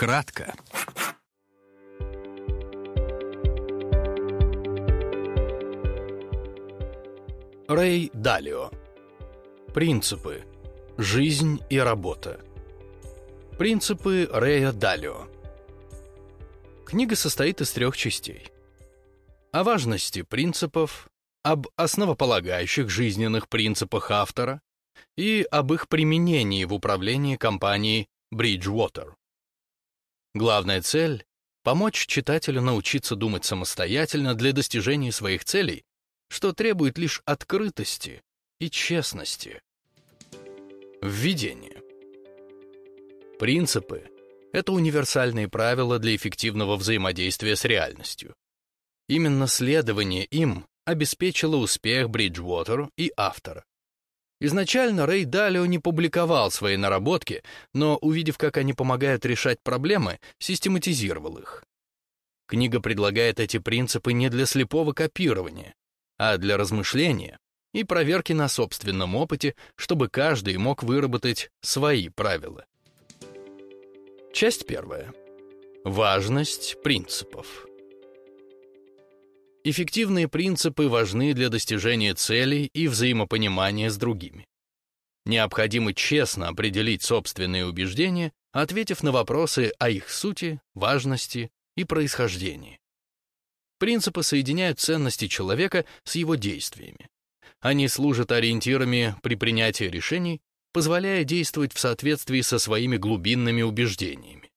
Кратко. Рэй Далио. Принципы. Жизнь и работа. Принципы Рэя Далио. Книга состоит из трех частей. О важности принципов, об основополагающих жизненных принципах автора и об их применении в управлении компанией Bridgewater. Главная цель — помочь читателю научиться думать самостоятельно для достижения своих целей, что требует лишь открытости и честности. Введение. Принципы — это универсальные правила для эффективного взаимодействия с реальностью. Именно следование им обеспечило успех Бриджвотеру и автора. Изначально Рэй Далио не публиковал свои наработки, но, увидев, как они помогают решать проблемы, систематизировал их. Книга предлагает эти принципы не для слепого копирования, а для размышления и проверки на собственном опыте, чтобы каждый мог выработать свои правила. Часть первая. Важность принципов. Эффективные принципы важны для достижения целей и взаимопонимания с другими. Необходимо честно определить собственные убеждения, ответив на вопросы о их сути, важности и происхождении. Принципы соединяют ценности человека с его действиями. Они служат ориентирами при принятии решений, позволяя действовать в соответствии со своими глубинными убеждениями.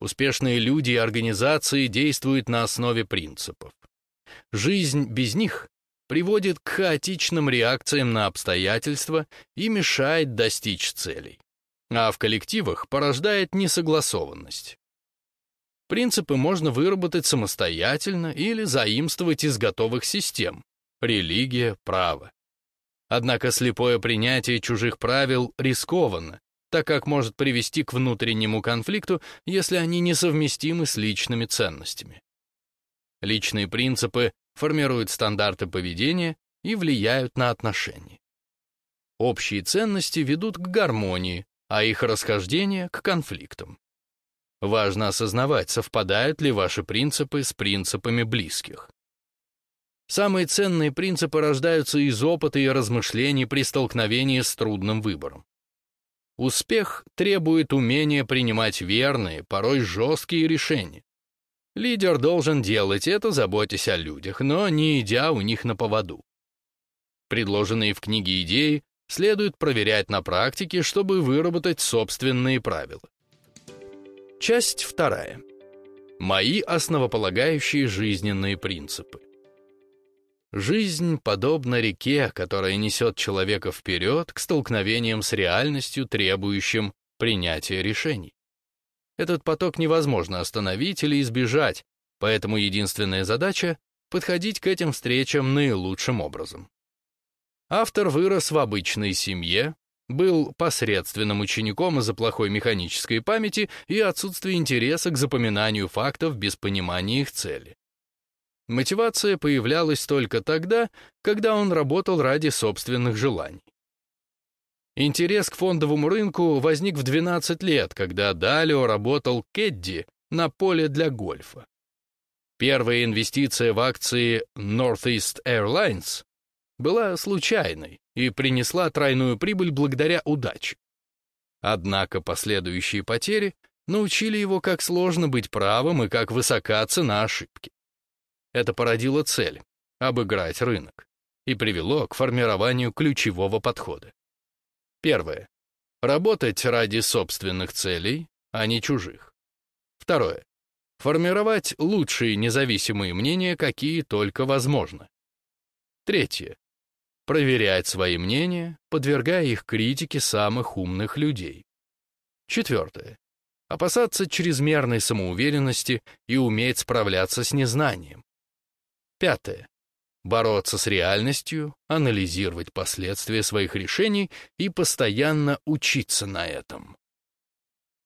Успешные люди и организации действуют на основе принципов. Жизнь без них приводит к хаотичным реакциям на обстоятельства и мешает достичь целей, а в коллективах порождает несогласованность. Принципы можно выработать самостоятельно или заимствовать из готовых систем — религия, право. Однако слепое принятие чужих правил рискованно, так как может привести к внутреннему конфликту, если они несовместимы с личными ценностями. Личные принципы формируют стандарты поведения и влияют на отношения. Общие ценности ведут к гармонии, а их расхождение — к конфликтам. Важно осознавать, совпадают ли ваши принципы с принципами близких. Самые ценные принципы рождаются из опыта и размышлений при столкновении с трудным выбором. Успех требует умения принимать верные, порой жесткие решения. Лидер должен делать это, заботясь о людях, но не идя у них на поводу. Предложенные в книге идеи следует проверять на практике, чтобы выработать собственные правила. Часть вторая. Мои основополагающие жизненные принципы. Жизнь подобна реке, которая несет человека вперед к столкновениям с реальностью, требующим принятия решений. Этот поток невозможно остановить или избежать, поэтому единственная задача — подходить к этим встречам наилучшим образом. Автор вырос в обычной семье, был посредственным учеником из-за плохой механической памяти и отсутствия интереса к запоминанию фактов без понимания их цели. Мотивация появлялась только тогда, когда он работал ради собственных желаний. Интерес к фондовому рынку возник в 12 лет, когда Далио работал Кедди на поле для гольфа. Первая инвестиция в акции Northeast Airlines была случайной и принесла тройную прибыль благодаря удаче. Однако последующие потери научили его, как сложно быть правым и как высока цена ошибки. Это породило цель — обыграть рынок и привело к формированию ключевого подхода. Первое. Работать ради собственных целей, а не чужих. Второе. Формировать лучшие независимые мнения, какие только возможно. Третье проверять свои мнения, подвергая их критике самых умных людей. Четвертое. Опасаться чрезмерной самоуверенности и уметь справляться с незнанием. Пятое. Бороться с реальностью, анализировать последствия своих решений и постоянно учиться на этом.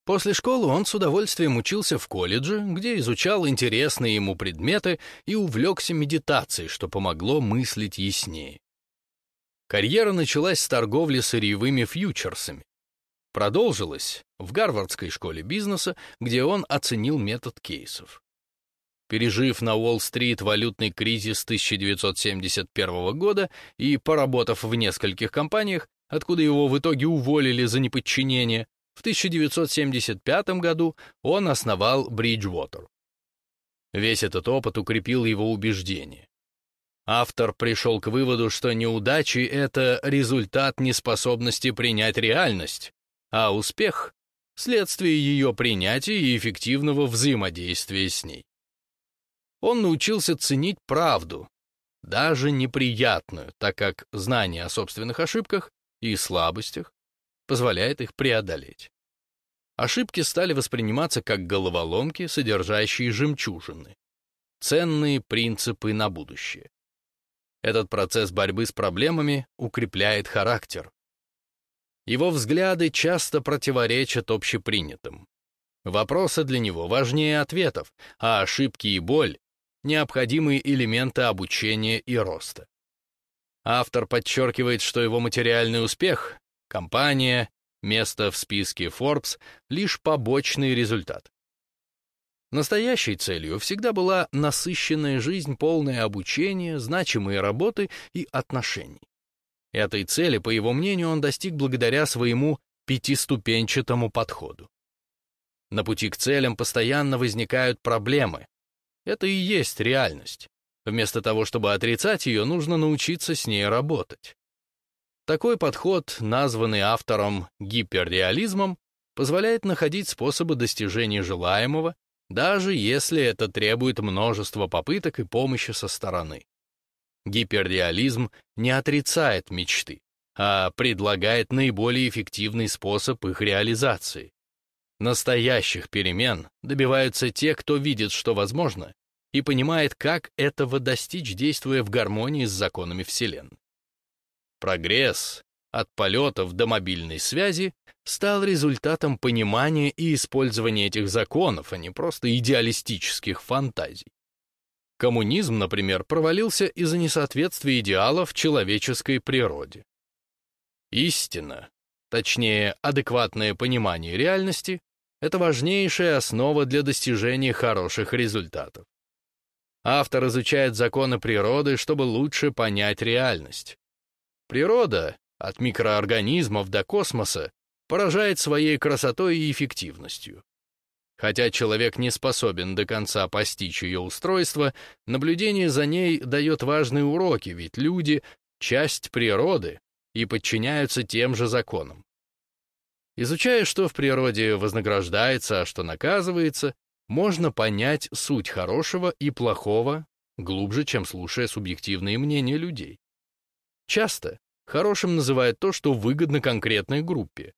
После школы он с удовольствием учился в колледже, где изучал интересные ему предметы и увлекся медитацией, что помогло мыслить яснее. Карьера началась с торговли сырьевыми фьючерсами. продолжилось в Гарвардской школе бизнеса, где он оценил метод кейсов. Пережив на Уолл-стрит валютный кризис 1971 года и поработав в нескольких компаниях, откуда его в итоге уволили за неподчинение, в 1975 году он основал Bridgewater. Весь этот опыт укрепил его убеждение. Автор пришел к выводу, что неудачи — это результат неспособности принять реальность, а успех — следствие ее принятия и эффективного взаимодействия с ней. Он научился ценить правду, даже неприятную, так как знание о собственных ошибках и слабостях позволяет их преодолеть. Ошибки стали восприниматься как головоломки, содержащие жемчужины, ценные принципы на будущее. Этот процесс борьбы с проблемами укрепляет характер. Его взгляды часто противоречат общепринятым. Вопросы для него важнее ответов, а ошибки и боль — необходимые элементы обучения и роста. Автор подчеркивает, что его материальный успех — компания, место в списке Forbes — лишь побочный результат. Настоящей целью всегда была насыщенная жизнь, полная обучения, значимые работы и отношений. Этой цели, по его мнению, он достиг благодаря своему пятиступенчатому подходу. На пути к целям постоянно возникают проблемы. Это и есть реальность. Вместо того, чтобы отрицать ее, нужно научиться с ней работать. Такой подход, названный автором гиперреализмом, позволяет находить способы достижения желаемого, даже если это требует множества попыток и помощи со стороны. Гиперреализм не отрицает мечты, а предлагает наиболее эффективный способ их реализации. Настоящих перемен добиваются те, кто видит, что возможно, и понимает, как этого достичь, действуя в гармонии с законами Вселенной. Прогресс от полетов до мобильной связи стал результатом понимания и использования этих законов, а не просто идеалистических фантазий. Коммунизм, например, провалился из-за несоответствия идеалов человеческой природе. Истина, точнее, адекватное понимание реальности, это важнейшая основа для достижения хороших результатов. Автор изучает законы природы, чтобы лучше понять реальность. Природа, от микроорганизмов до космоса, поражает своей красотой и эффективностью. Хотя человек не способен до конца постичь ее устройство, наблюдение за ней дает важные уроки, ведь люди — часть природы и подчиняются тем же законам. Изучая, что в природе вознаграждается, а что наказывается, можно понять суть хорошего и плохого глубже, чем слушая субъективные мнения людей. Часто хорошим называют то, что выгодно конкретной группе.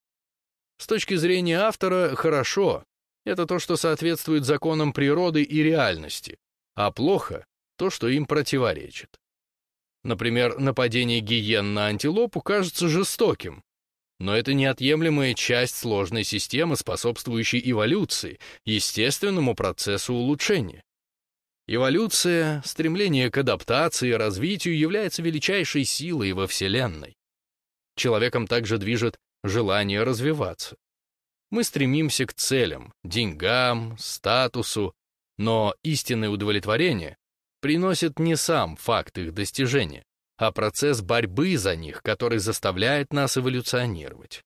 С точки зрения автора, хорошо — это то, что соответствует законам природы и реальности, а плохо — то, что им противоречит. Например, нападение гиен на антилопу кажется жестоким, но это неотъемлемая часть сложной системы, способствующей эволюции, естественному процессу улучшения. Эволюция, стремление к адаптации и развитию является величайшей силой во Вселенной. Человеком также движет желание развиваться. Мы стремимся к целям, деньгам, статусу, но истинное удовлетворение приносит не сам факт их достижения, а процесс борьбы за них, который заставляет нас эволюционировать.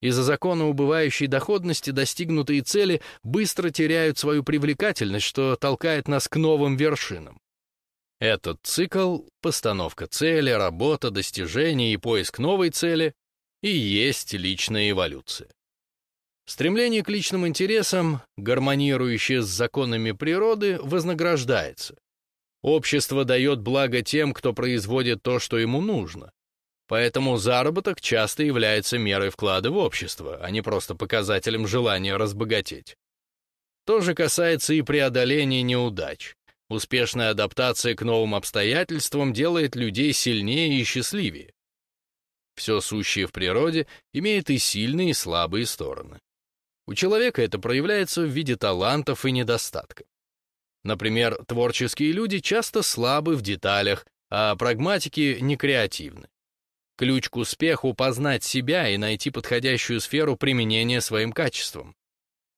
Из-за закона убывающей доходности достигнутые цели быстро теряют свою привлекательность, что толкает нас к новым вершинам. Этот цикл — постановка цели, работа, достижение и поиск новой цели — и есть личная эволюция. Стремление к личным интересам, гармонирующее с законами природы, вознаграждается. Общество дает благо тем, кто производит то, что ему нужно, Поэтому заработок часто является мерой вклада в общество, а не просто показателем желания разбогатеть. То же касается и преодоления неудач. Успешная адаптация к новым обстоятельствам делает людей сильнее и счастливее. Все сущее в природе имеет и сильные, и слабые стороны. У человека это проявляется в виде талантов и недостатков. Например, творческие люди часто слабы в деталях, а прагматики — некреативны. Ключ к успеху — познать себя и найти подходящую сферу применения своим качествам.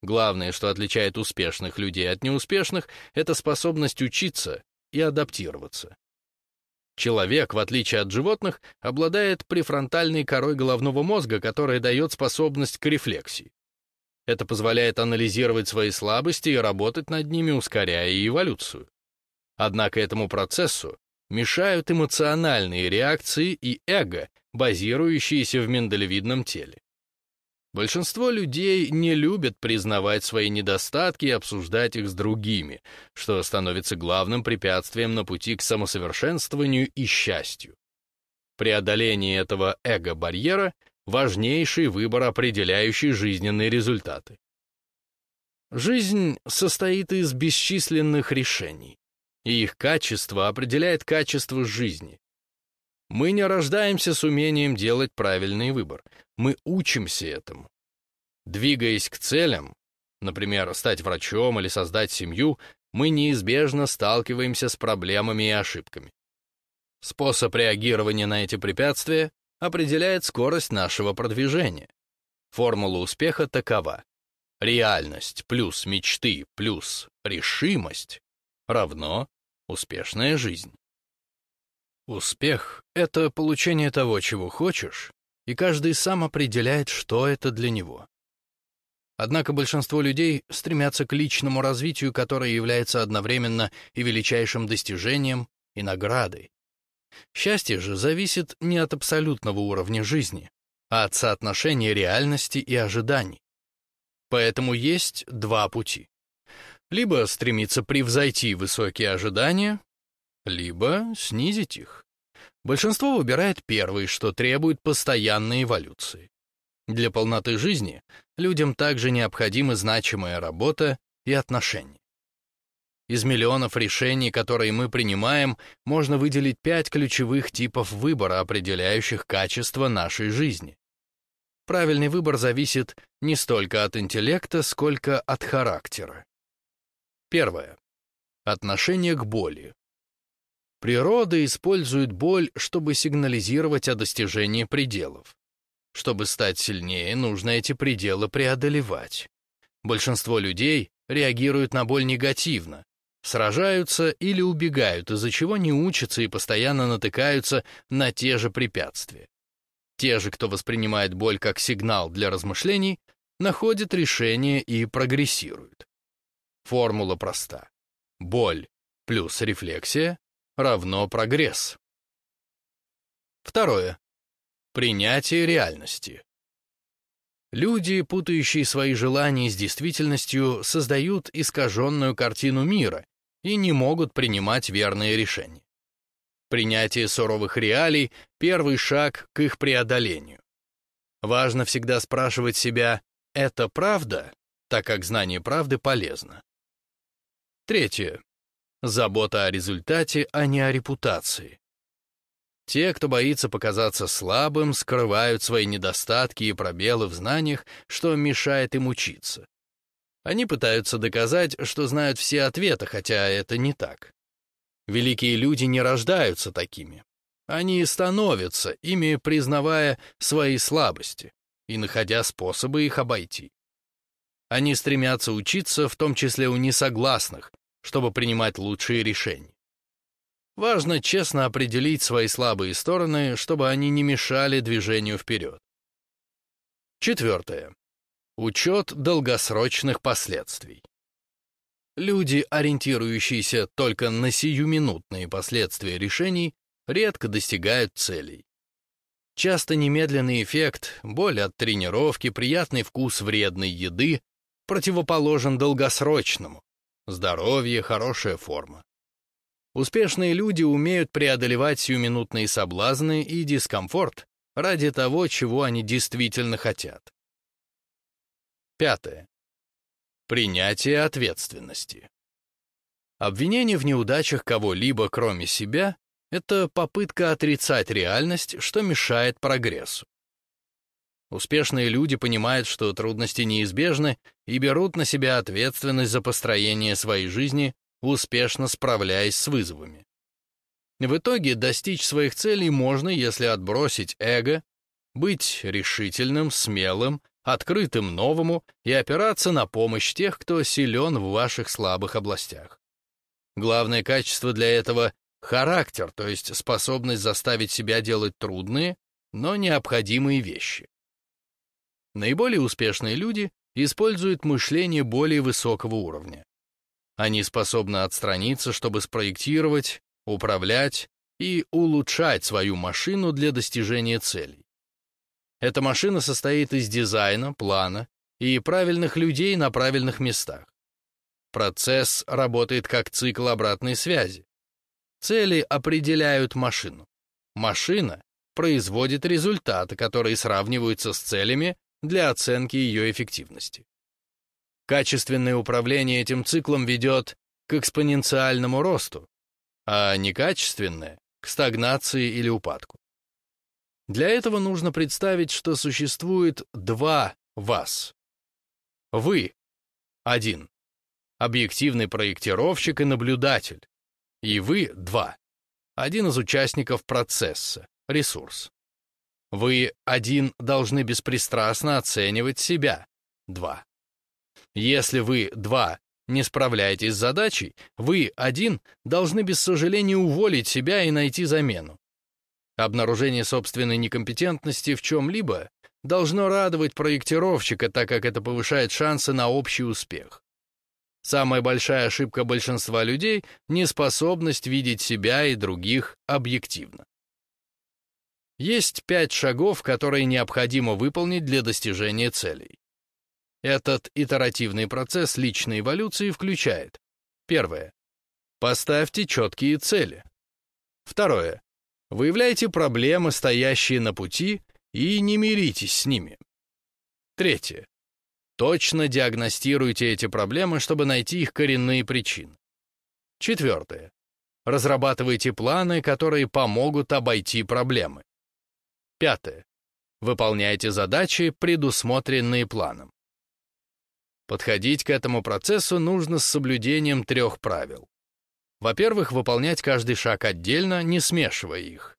Главное, что отличает успешных людей от неуспешных, это способность учиться и адаптироваться. Человек, в отличие от животных, обладает префронтальной корой головного мозга, которая дает способность к рефлексии. Это позволяет анализировать свои слабости и работать над ними, ускоряя эволюцию. Однако этому процессу мешают эмоциональные реакции и эго, базирующиеся в миндалевидном теле. Большинство людей не любят признавать свои недостатки и обсуждать их с другими, что становится главным препятствием на пути к самосовершенствованию и счастью. Преодоление этого эго-барьера — важнейший выбор, определяющий жизненные результаты. Жизнь состоит из бесчисленных решений, и их качество определяет качество жизни. Мы не рождаемся с умением делать правильный выбор. Мы учимся этому. Двигаясь к целям, например, стать врачом или создать семью, мы неизбежно сталкиваемся с проблемами и ошибками. Способ реагирования на эти препятствия определяет скорость нашего продвижения. Формула успеха такова. Реальность плюс мечты плюс решимость равно успешная жизнь. Успех — это получение того, чего хочешь, и каждый сам определяет, что это для него. Однако большинство людей стремятся к личному развитию, которое является одновременно и величайшим достижением, и наградой. Счастье же зависит не от абсолютного уровня жизни, а от соотношения реальности и ожиданий. Поэтому есть два пути. Либо стремиться превзойти высокие ожидания, либо снизить их. Большинство выбирает первый, что требует постоянной эволюции. Для полноты жизни людям также необходима значимая работа и отношения. Из миллионов решений, которые мы принимаем, можно выделить пять ключевых типов выбора, определяющих качество нашей жизни. Правильный выбор зависит не столько от интеллекта, сколько от характера. Первое. Отношение к боли. Природа использует боль, чтобы сигнализировать о достижении пределов. Чтобы стать сильнее, нужно эти пределы преодолевать. Большинство людей реагируют на боль негативно, сражаются или убегают, из-за чего не учатся и постоянно натыкаются на те же препятствия. Те же, кто воспринимает боль как сигнал для размышлений, находят решение и прогрессируют. Формула проста. Боль плюс рефлексия равно прогресс. Второе. Принятие реальности. Люди, путающие свои желания с действительностью, создают искаженную картину мира и не могут принимать верные решения. Принятие суровых реалий — первый шаг к их преодолению. Важно всегда спрашивать себя «это правда?», так как знание правды полезно. Третье. Забота о результате, а не о репутации. Те, кто боится показаться слабым, скрывают свои недостатки и пробелы в знаниях, что мешает им учиться. Они пытаются доказать, что знают все ответы, хотя это не так. Великие люди не рождаются такими. Они становятся, ими признавая свои слабости и находя способы их обойти. Они стремятся учиться, в том числе у несогласных, чтобы принимать лучшие решения. Важно честно определить свои слабые стороны, чтобы они не мешали движению вперед. Четвертое. Учет долгосрочных последствий. Люди, ориентирующиеся только на сиюминутные последствия решений, редко достигают целей. Часто немедленный эффект, боль от тренировки, приятный вкус вредной еды противоположен долгосрочному, здоровье, хорошая форма. Успешные люди умеют преодолевать сиюминутные соблазны и дискомфорт ради того, чего они действительно хотят. Пятое. Принятие ответственности. Обвинение в неудачах кого-либо, кроме себя, это попытка отрицать реальность, что мешает прогрессу. Успешные люди понимают, что трудности неизбежны и берут на себя ответственность за построение своей жизни, успешно справляясь с вызовами. В итоге достичь своих целей можно, если отбросить эго, быть решительным, смелым, открытым новому и опираться на помощь тех, кто силен в ваших слабых областях. Главное качество для этого — характер, то есть способность заставить себя делать трудные, но необходимые вещи. Наиболее успешные люди используют мышление более высокого уровня. Они способны отстраниться, чтобы спроектировать, управлять и улучшать свою машину для достижения целей. Эта машина состоит из дизайна, плана и правильных людей на правильных местах. Процесс работает как цикл обратной связи. Цели определяют машину. Машина производит результаты, которые сравниваются с целями для оценки ее эффективности. Качественное управление этим циклом ведет к экспоненциальному росту, а некачественное — к стагнации или упадку. Для этого нужно представить, что существует два вас. Вы — один, объективный проектировщик и наблюдатель, и вы — два, один из участников процесса, ресурс. Вы один должны беспристрастно оценивать себя, два. Если вы два не справляетесь с задачей, вы один должны без сожаления уволить себя и найти замену. Обнаружение собственной некомпетентности в чем-либо должно радовать проектировщика, так как это повышает шансы на общий успех. Самая большая ошибка большинства людей — неспособность видеть себя и других объективно. Есть пять шагов, которые необходимо выполнить для достижения целей. Этот итеративный процесс личной эволюции включает Первое. Поставьте четкие цели. Второе. Выявляйте проблемы, стоящие на пути, и не миритесь с ними. Третье. Точно диагностируйте эти проблемы, чтобы найти их коренные причины. Четвертое. Разрабатывайте планы, которые помогут обойти проблемы. Пятое. Выполняйте задачи, предусмотренные планом. Подходить к этому процессу нужно с соблюдением трех правил. Во-первых, выполнять каждый шаг отдельно, не смешивая их.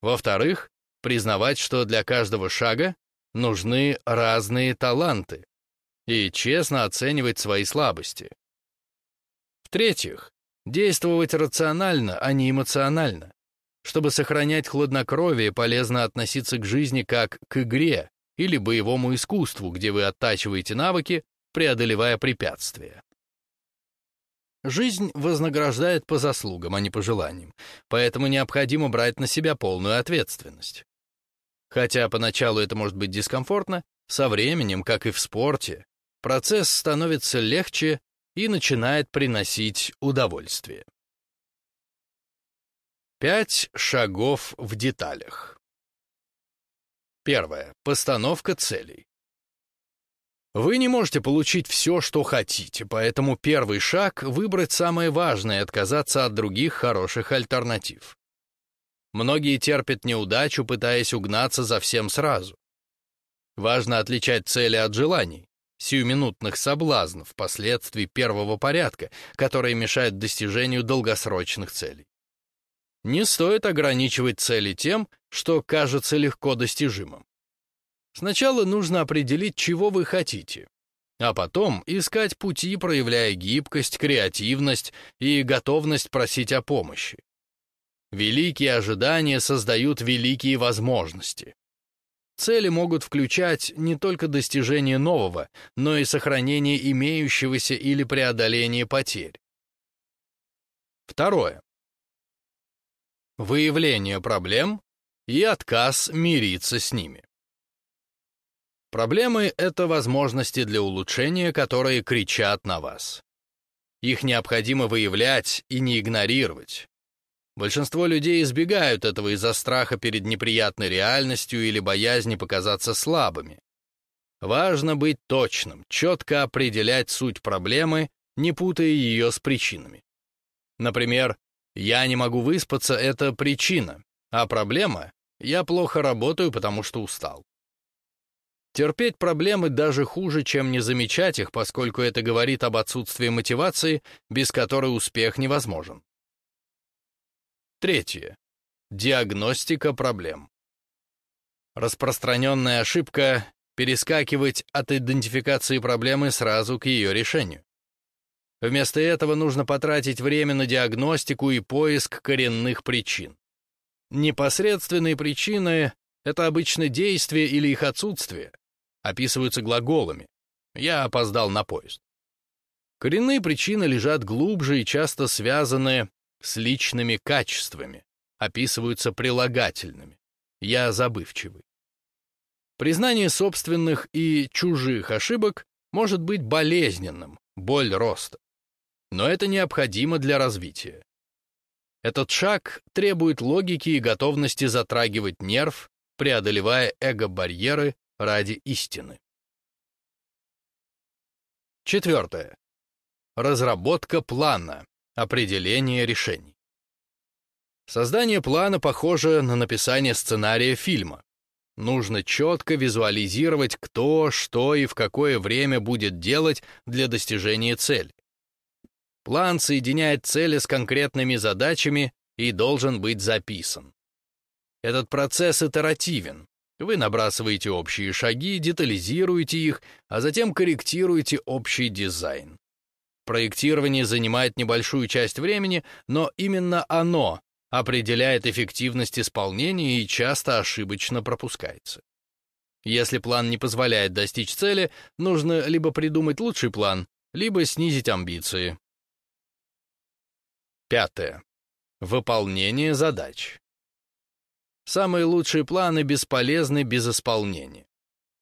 Во-вторых, признавать, что для каждого шага нужны разные таланты и честно оценивать свои слабости. В-третьих, действовать рационально, а не эмоционально. Чтобы сохранять хладнокровие, полезно относиться к жизни как к игре или боевому искусству, где вы оттачиваете навыки, преодолевая препятствия. Жизнь вознаграждает по заслугам, а не по желаниям, поэтому необходимо брать на себя полную ответственность. Хотя поначалу это может быть дискомфортно, со временем, как и в спорте, процесс становится легче и начинает приносить удовольствие. Пять шагов в деталях. Первое. Постановка целей. Вы не можете получить все, что хотите, поэтому первый шаг — выбрать самое важное и отказаться от других хороших альтернатив. Многие терпят неудачу, пытаясь угнаться за всем сразу. Важно отличать цели от желаний, сиюминутных соблазнов, последствий первого порядка, которые мешают достижению долгосрочных целей. Не стоит ограничивать цели тем, что кажется легко достижимым. Сначала нужно определить, чего вы хотите, а потом искать пути, проявляя гибкость, креативность и готовность просить о помощи. Великие ожидания создают великие возможности. Цели могут включать не только достижение нового, но и сохранение имеющегося или преодоление потерь. Второе. Выявление проблем и отказ мириться с ними. Проблемы — это возможности для улучшения, которые кричат на вас. Их необходимо выявлять и не игнорировать. Большинство людей избегают этого из-за страха перед неприятной реальностью или боязни показаться слабыми. Важно быть точным, четко определять суть проблемы, не путая ее с причинами. Например, «я не могу выспаться» — это причина, а проблема — «я плохо работаю, потому что устал». Терпеть проблемы даже хуже, чем не замечать их, поскольку это говорит об отсутствии мотивации, без которой успех невозможен. Третье. Диагностика проблем. Распространенная ошибка — перескакивать от идентификации проблемы сразу к ее решению. Вместо этого нужно потратить время на диагностику и поиск коренных причин. Непосредственные причины — это обычно действия или их отсутствие, описываются глаголами. Я опоздал на поезд. Коренные причины лежат глубже и часто связаны с личными качествами, описываются прилагательными. Я забывчивый. Признание собственных и чужих ошибок может быть болезненным, боль роста но это необходимо для развития. Этот шаг требует логики и готовности затрагивать нерв, преодолевая эго-барьеры ради истины. Четвертое. Разработка плана, определение решений. Создание плана похоже на написание сценария фильма. Нужно четко визуализировать, кто, что и в какое время будет делать для достижения цели. План соединяет цели с конкретными задачами и должен быть записан. Этот процесс итеративен. Вы набрасываете общие шаги, детализируете их, а затем корректируете общий дизайн. Проектирование занимает небольшую часть времени, но именно оно определяет эффективность исполнения и часто ошибочно пропускается. Если план не позволяет достичь цели, нужно либо придумать лучший план, либо снизить амбиции. Пятое. Выполнение задач. Самые лучшие планы бесполезны без исполнения.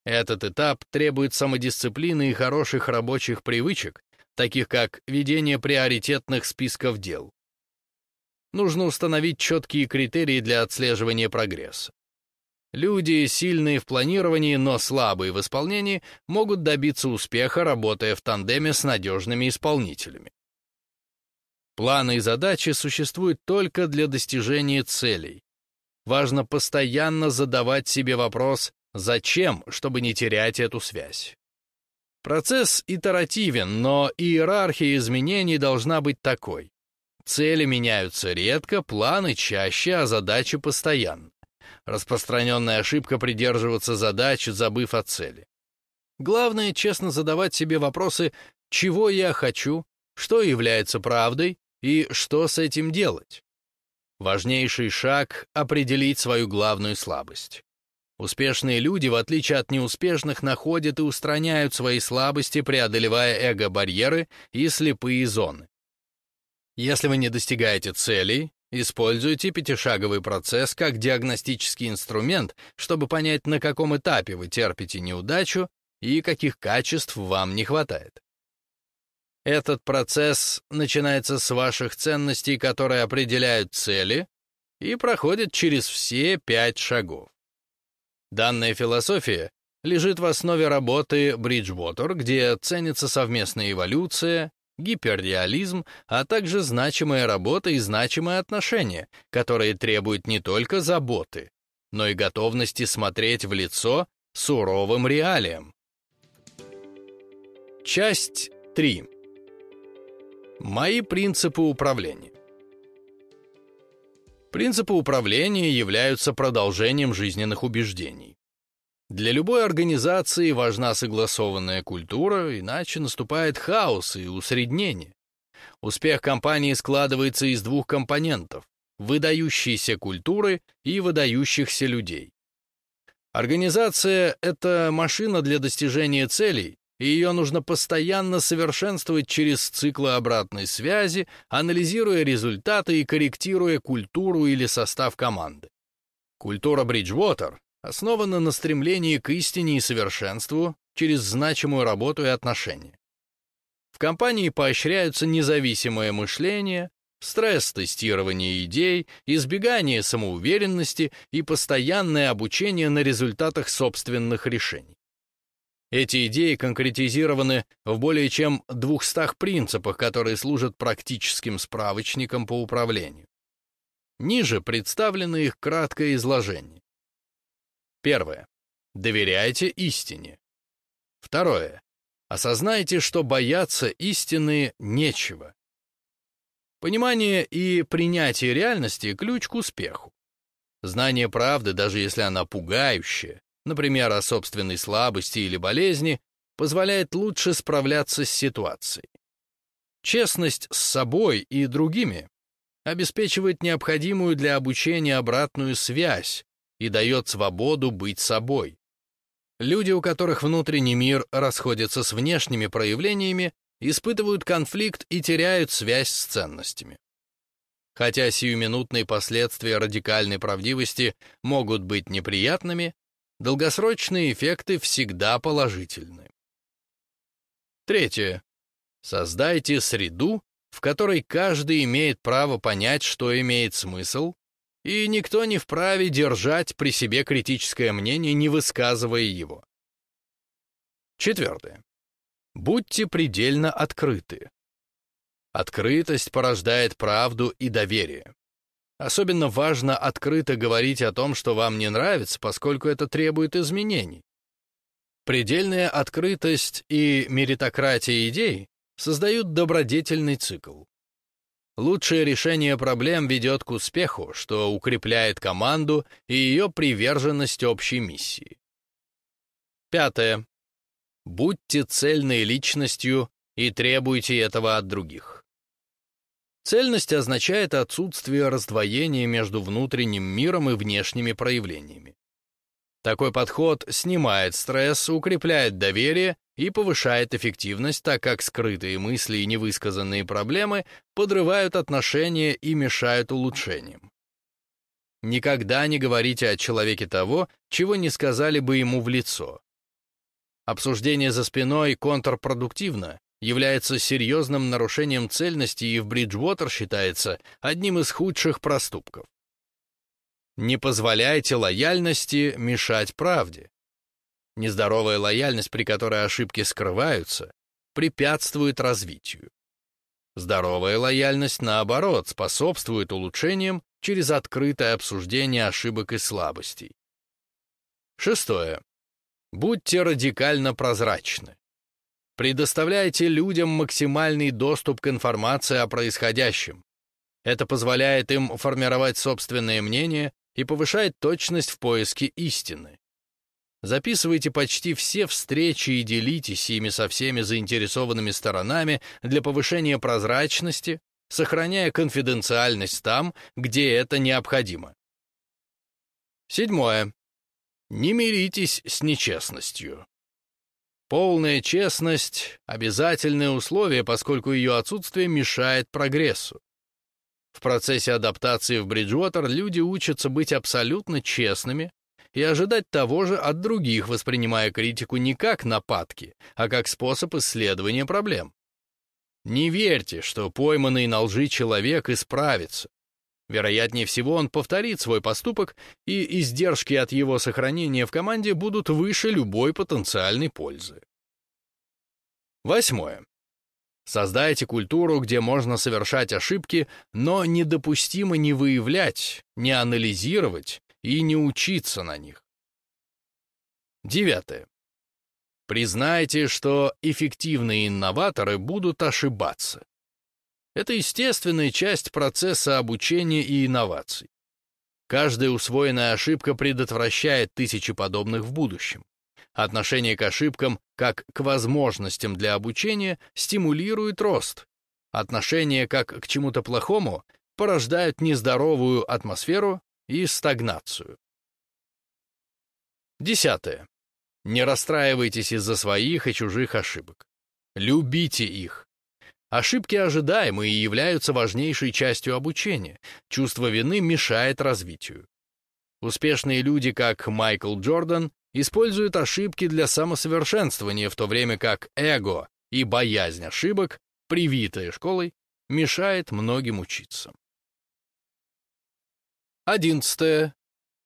Этот этап требует самодисциплины и хороших рабочих привычек, таких как ведение приоритетных списков дел. Нужно установить четкие критерии для отслеживания прогресса. Люди, сильные в планировании, но слабые в исполнении, могут добиться успеха, работая в тандеме с надежными исполнителями. Планы и задачи существуют только для достижения целей. Важно постоянно задавать себе вопрос «зачем?», чтобы не терять эту связь. Процесс итеративен, но иерархия изменений должна быть такой. Цели меняются редко, планы чаще, а задачи постоянно. Распространенная ошибка придерживаться задач, забыв о цели. Главное — честно задавать себе вопросы «чего я хочу?», «что является правдой?», и что с этим делать? Важнейший шаг — определить свою главную слабость. Успешные люди, в отличие от неуспешных, находят и устраняют свои слабости, преодолевая эго-барьеры и слепые зоны. Если вы не достигаете целей, используйте пятишаговый процесс как диагностический инструмент, чтобы понять, на каком этапе вы терпите неудачу и каких качеств вам не хватает. Этот процесс начинается с ваших ценностей, которые определяют цели, и проходит через все пять шагов. Данная философия лежит в основе работы Бриджвотер, где ценится совместная эволюция, гиперреализм, а также значимая работа и значимые отношения, которые требуют не только заботы, но и готовности смотреть в лицо суровым реалиям. Часть 3. Мои принципы управления. Принципы управления являются продолжением жизненных убеждений. Для любой организации важна согласованная культура, иначе наступает хаос и усреднение. Успех компании складывается из двух компонентов – выдающейся культуры и выдающихся людей. Организация – это машина для достижения целей, и ее нужно постоянно совершенствовать через циклы обратной связи, анализируя результаты и корректируя культуру или состав команды. Культура Бриджвотер основана на стремлении к истине и совершенству через значимую работу и отношения. В компании поощряются независимое мышление, стресс-тестирование идей, избегание самоуверенности и постоянное обучение на результатах собственных решений. Эти идеи конкретизированы в более чем 200 принципах, которые служат практическим справочником по управлению. Ниже представлено их краткое изложение. Первое. Доверяйте истине. Второе. Осознайте, что бояться истины нечего. Понимание и принятие реальности – ключ к успеху. Знание правды, даже если она пугающая, например, о собственной слабости или болезни, позволяет лучше справляться с ситуацией. Честность с собой и другими обеспечивает необходимую для обучения обратную связь и дает свободу быть собой. Люди, у которых внутренний мир расходится с внешними проявлениями, испытывают конфликт и теряют связь с ценностями. Хотя сиюминутные последствия радикальной правдивости могут быть неприятными, долгосрочные эффекты всегда положительны. Третье. Создайте среду, в которой каждый имеет право понять, что имеет смысл, и никто не вправе держать при себе критическое мнение, не высказывая его. Четвертое. Будьте предельно открыты. Открытость порождает правду и доверие. Особенно важно открыто говорить о том, что вам не нравится, поскольку это требует изменений. Предельная открытость и меритократия идей создают добродетельный цикл. Лучшее решение проблем ведет к успеху, что укрепляет команду и ее приверженность общей миссии. Пятое. Будьте цельной личностью и требуйте этого от других. Цельность означает отсутствие раздвоения между внутренним миром и внешними проявлениями. Такой подход снимает стресс, укрепляет доверие и повышает эффективность, так как скрытые мысли и невысказанные проблемы подрывают отношения и мешают улучшениям. Никогда не говорите о человеке того, чего не сказали бы ему в лицо. Обсуждение за спиной контрпродуктивно, является серьезным нарушением цельности и в Бриджвотер считается одним из худших проступков. Не позволяйте лояльности мешать правде. Нездоровая лояльность, при которой ошибки скрываются, препятствует развитию. Здоровая лояльность, наоборот, способствует улучшениям через открытое обсуждение ошибок и слабостей. Шестое. Будьте радикально прозрачны. Предоставляйте людям максимальный доступ к информации о происходящем. Это позволяет им формировать собственное мнение и повышает точность в поиске истины. Записывайте почти все встречи и делитесь ими со всеми заинтересованными сторонами для повышения прозрачности, сохраняя конфиденциальность там, где это необходимо. Седьмое. Не миритесь с нечестностью. Полная честность — обязательное условие, поскольку ее отсутствие мешает прогрессу. В процессе адаптации в Бриджуотер люди учатся быть абсолютно честными и ожидать того же от других, воспринимая критику не как нападки, а как способ исследования проблем. Не верьте, что пойманный на лжи человек исправится. Вероятнее всего, он повторит свой поступок, и издержки от его сохранения в команде будут выше любой потенциальной пользы. Восьмое. Создайте культуру, где можно совершать ошибки, но недопустимо не выявлять, не анализировать и не учиться на них. Девятое. Признайте, что эффективные инноваторы будут ошибаться. Это естественная часть процесса обучения и инноваций. Каждая усвоенная ошибка предотвращает тысячи подобных в будущем. Отношение к ошибкам, как к возможностям для обучения, стимулирует рост. Отношение как к чему-то плохому порождает нездоровую атмосферу и стагнацию. Десятое. Не расстраивайтесь из-за своих и чужих ошибок. Любите их. Ошибки ожидаемы и являются важнейшей частью обучения. Чувство вины мешает развитию. Успешные люди, как Майкл Джордан, используют ошибки для самосовершенствования, в то время как эго и боязнь ошибок, привитая школой, мешает многим учиться. Одиннадцатое.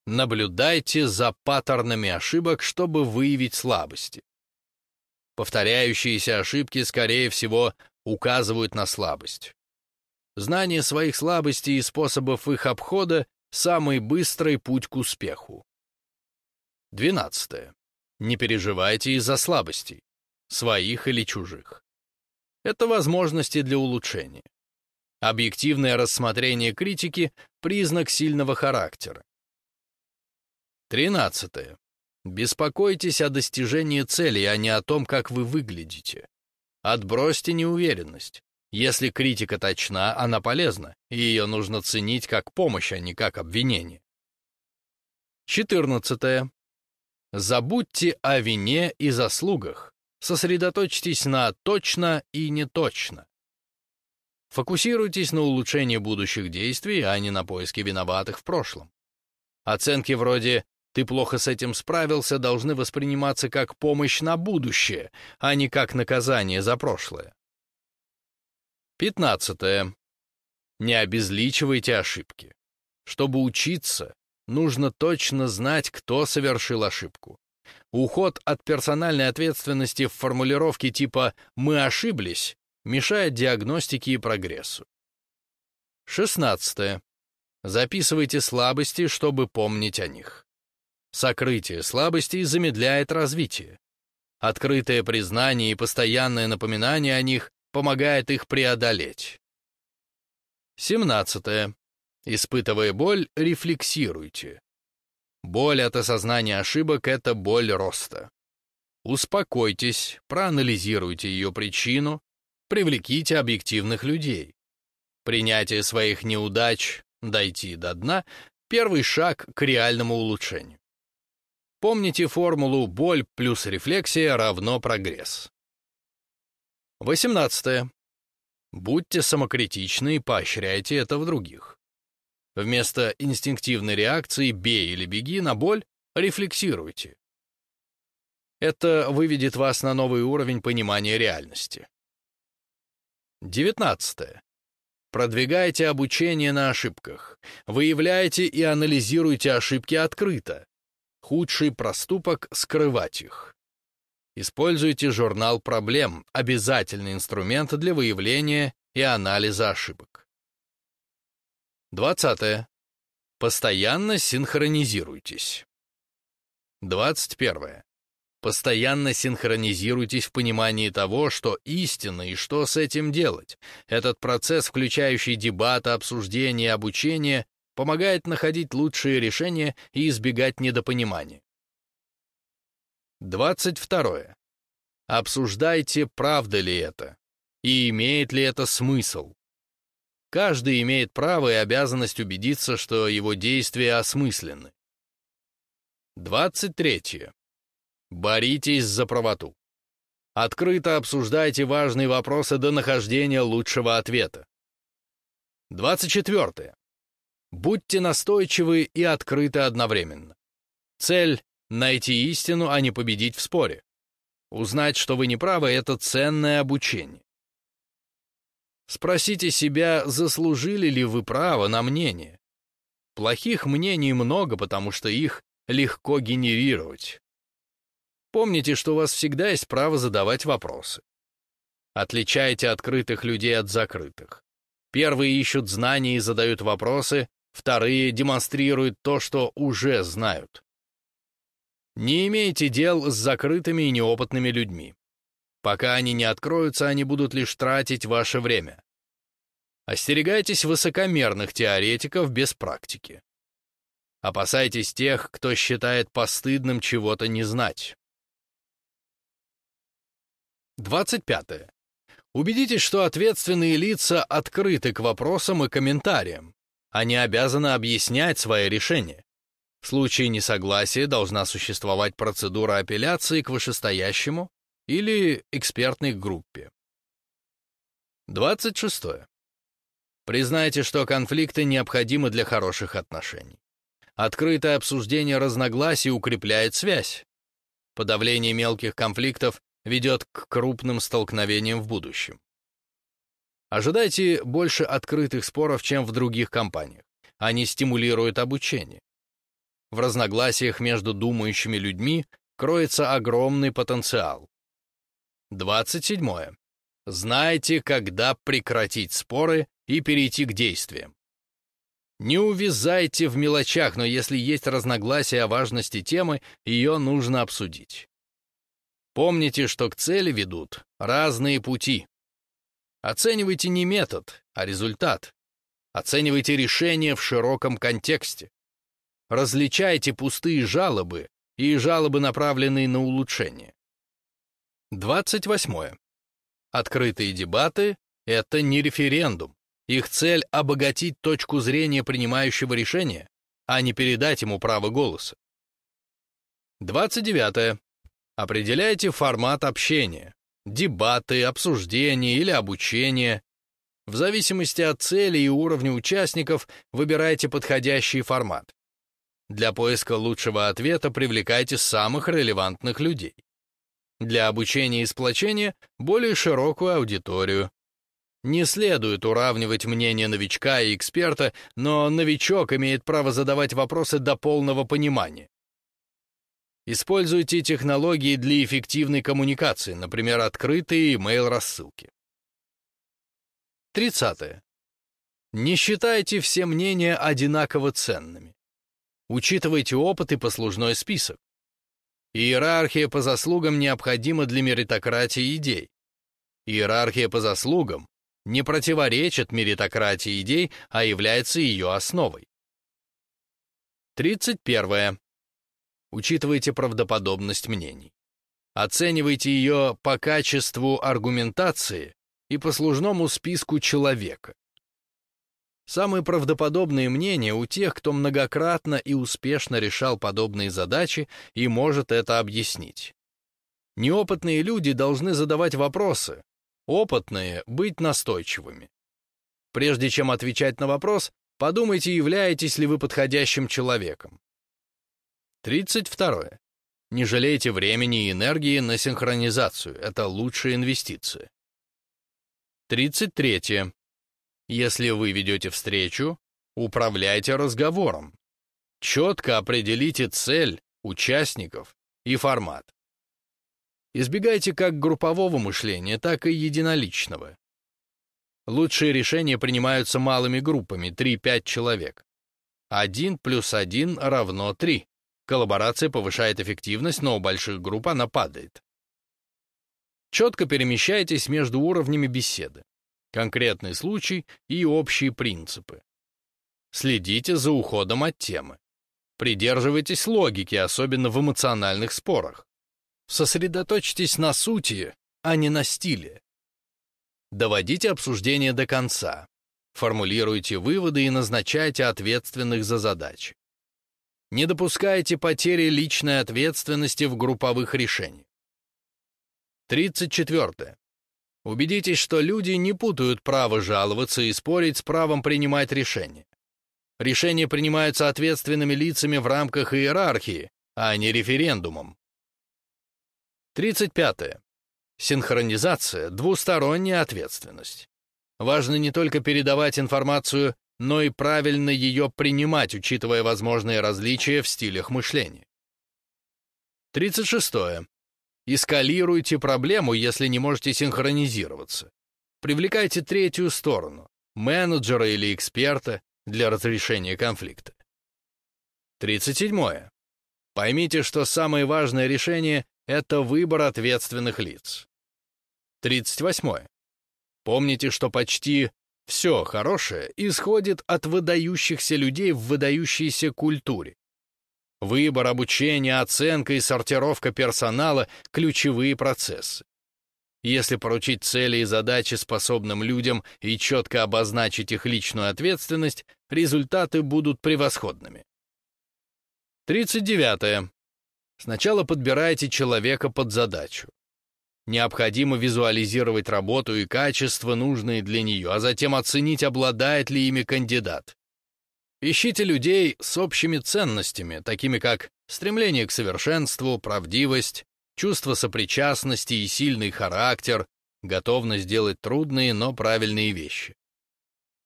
Наблюдайте за паттернами ошибок, чтобы выявить слабости. Повторяющиеся ошибки, скорее всего, указывают на слабость. Знание своих слабостей и способов их обхода — самый быстрый путь к успеху. 12. Не переживайте из-за слабостей, своих или чужих. Это возможности для улучшения. Объективное рассмотрение критики – признак сильного характера. 13. Беспокойтесь о достижении цели, а не о том, как вы выглядите. Отбросьте неуверенность. Если критика точна, она полезна, и ее нужно ценить как помощь, а не как обвинение. 14. Забудьте о вине и заслугах. Сосредоточьтесь на точно и не точно. Фокусируйтесь на улучшении будущих действий, а не на поиске виноватых в прошлом. Оценки вроде «ты плохо с этим справился» должны восприниматься как помощь на будущее, а не как наказание за прошлое. 15. Не обезличивайте ошибки. Чтобы учиться, нужно точно знать, кто совершил ошибку. Уход от персональной ответственности в формулировке типа «мы ошиблись» мешает диагностике и прогрессу. 16. Записывайте слабости, чтобы помнить о них. Сокрытие слабостей замедляет развитие. Открытое признание и постоянное напоминание о них помогает их преодолеть. 17. Испытывая боль, рефлексируйте. Боль от осознания ошибок — это боль роста. Успокойтесь, проанализируйте ее причину, привлеките объективных людей. Принятие своих неудач, дойти до дна — первый шаг к реальному улучшению. Помните формулу «боль плюс рефлексия равно прогресс». 18. Будьте самокритичны и поощряйте это в других. Вместо инстинктивной реакции «бей» или «беги» на боль рефлексируйте. Это выведет вас на новый уровень понимания реальности. 19. Продвигайте обучение на ошибках. Выявляйте и анализируйте ошибки открыто. Худший проступок — скрывать их. Используйте журнал проблем, обязательный инструмент для выявления и анализа ошибок. 20. Постоянно синхронизируйтесь. 21. Постоянно синхронизируйтесь в понимании того, что истина и что с этим делать. Этот процесс, включающий дебаты, обсуждения, обучение, помогает находить лучшие решения и избегать недопонимания. 22. Обсуждайте, правда ли это, и имеет ли это смысл. Каждый имеет право и обязанность убедиться, что его действия осмысленны. 23. Боритесь за правоту. Открыто обсуждайте важные вопросы до нахождения лучшего ответа. 24. Будьте настойчивы и открыты одновременно. Цель — найти истину, а не победить в споре. Узнать, что вы не правы, — это ценное обучение. Спросите себя, заслужили ли вы право на мнение. Плохих мнений много, потому что их легко генерировать. Помните, что у вас всегда есть право задавать вопросы. Отличайте открытых людей от закрытых. Первые ищут знания и задают вопросы, вторые демонстрируют то, что уже знают. Не имейте дел с закрытыми и неопытными людьми. Пока они не откроются, они будут лишь тратить ваше время. Остерегайтесь высокомерных теоретиков без практики. Опасайтесь тех, кто считает постыдным чего-то не знать. 25. Убедитесь, что ответственные лица открыты к вопросам и комментариям. Они обязаны объяснять свои решения. В случае несогласия должна существовать процедура апелляции к вышестоящему или экспертной группе. 26. Признайте, что конфликты необходимы для хороших отношений. Открытое обсуждение разногласий укрепляет связь. Подавление мелких конфликтов ведет к крупным столкновениям в будущем. Ожидайте больше открытых споров, чем в других компаниях. Они стимулируют обучение. В разногласиях между думающими людьми кроется огромный потенциал. 27. Знайте, когда прекратить споры и перейти к действиям. Не увязайте в мелочах, но если есть разногласия о важности темы, ее нужно обсудить. Помните, что к цели ведут разные пути. Оценивайте не метод, а результат. Оценивайте решение в широком контексте. Различайте пустые жалобы и жалобы, направленные на улучшение. 28. Открытые дебаты — это не референдум. Их цель — обогатить точку зрения принимающего решения, а не передать ему право голоса. 29. Определяйте формат общения. Дебаты, обсуждения или обучение. В зависимости от цели и уровня участников выбирайте подходящий формат. Для поиска лучшего ответа привлекайте самых релевантных людей. Для обучения и сплочения более широкую аудиторию. Не следует уравнивать мнение новичка и эксперта, но новичок имеет право задавать вопросы до полного понимания. Используйте технологии для эффективной коммуникации, например, открытые email-рассылки. 30. Не считайте все мнения одинаково ценными. Учитывайте опыт и послужной список. Иерархия по заслугам необходима для меритократии идей. Иерархия по заслугам не противоречит меритократии идей, а является ее основой. 31. Учитывайте правдоподобность мнений. Оценивайте ее по качеству аргументации и послужному списку человека. Самые правдоподобные мнения у тех, кто многократно и успешно решал подобные задачи и может это объяснить. Неопытные люди должны задавать вопросы, опытные — быть настойчивыми. Прежде чем отвечать на вопрос, подумайте, являетесь ли вы подходящим человеком. 32. Не жалейте времени и энергии на синхронизацию, это лучшая инвестиция. 33. Если вы ведете встречу, управляйте разговором. Четко определите цель, участников и формат. Избегайте как группового мышления, так и единоличного. Лучшие решения принимаются малыми группами, 3-5 человек. 1 плюс 1 равно 3. Коллаборация повышает эффективность, но у больших групп она падает. Четко перемещайтесь между уровнями беседы. Конкретный случай и общие принципы. Следите за уходом от темы. Придерживайтесь логики, особенно в эмоциональных спорах. Сосредоточьтесь на сути, а не на стиле. Доводите обсуждение до конца. Формулируйте выводы и назначайте ответственных за задачи. Не допускайте потери личной ответственности в групповых решениях. 34. Убедитесь, что люди не путают право жаловаться и спорить с правом принимать решения. Решения принимаются ответственными лицами в рамках иерархии, а не референдумом. 35. Синхронизация — двусторонняя ответственность. Важно не только передавать информацию, но и правильно ее принимать, учитывая возможные различия в стилях мышления. 36. Эскалируйте проблему, если не можете синхронизироваться. Привлекайте третью сторону, менеджера или эксперта, для разрешения конфликта. 37. Поймите, что самое важное решение — это выбор ответственных лиц. 38. Помните, что почти все хорошее исходит от выдающихся людей в выдающейся культуре. Выбор, обучение, оценка и сортировка персонала — ключевые процессы. Если поручить цели и задачи способным людям и четко обозначить их личную ответственность, результаты будут превосходными. 39. Сначала подбирайте человека под задачу. Необходимо визуализировать работу и качество, нужные для нее, а затем оценить, обладает ли ими кандидат. Ищите людей с общими ценностями, такими как стремление к совершенству, правдивость, чувство сопричастности и сильный характер, готовность делать трудные, но правильные вещи.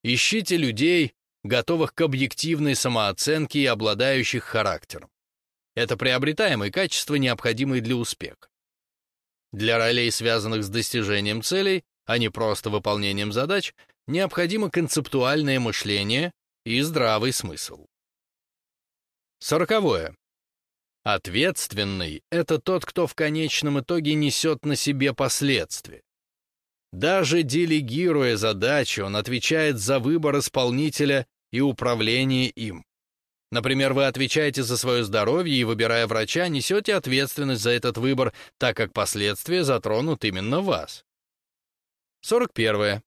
Ищите людей, готовых к объективной самооценке и обладающих характером. Это приобретаемые качества, необходимые для успеха. Для ролей, связанных с достижением целей, а не просто выполнением задач, необходимо концептуальное мышление, и здравый смысл. Сороковое. Ответственный — это тот, кто в конечном итоге несет на себе последствия. Даже делегируя задачи, он отвечает за выбор исполнителя и управление им. Например, вы отвечаете за свое здоровье и, выбирая врача, несете ответственность за этот выбор, так как последствия затронут именно вас. 41.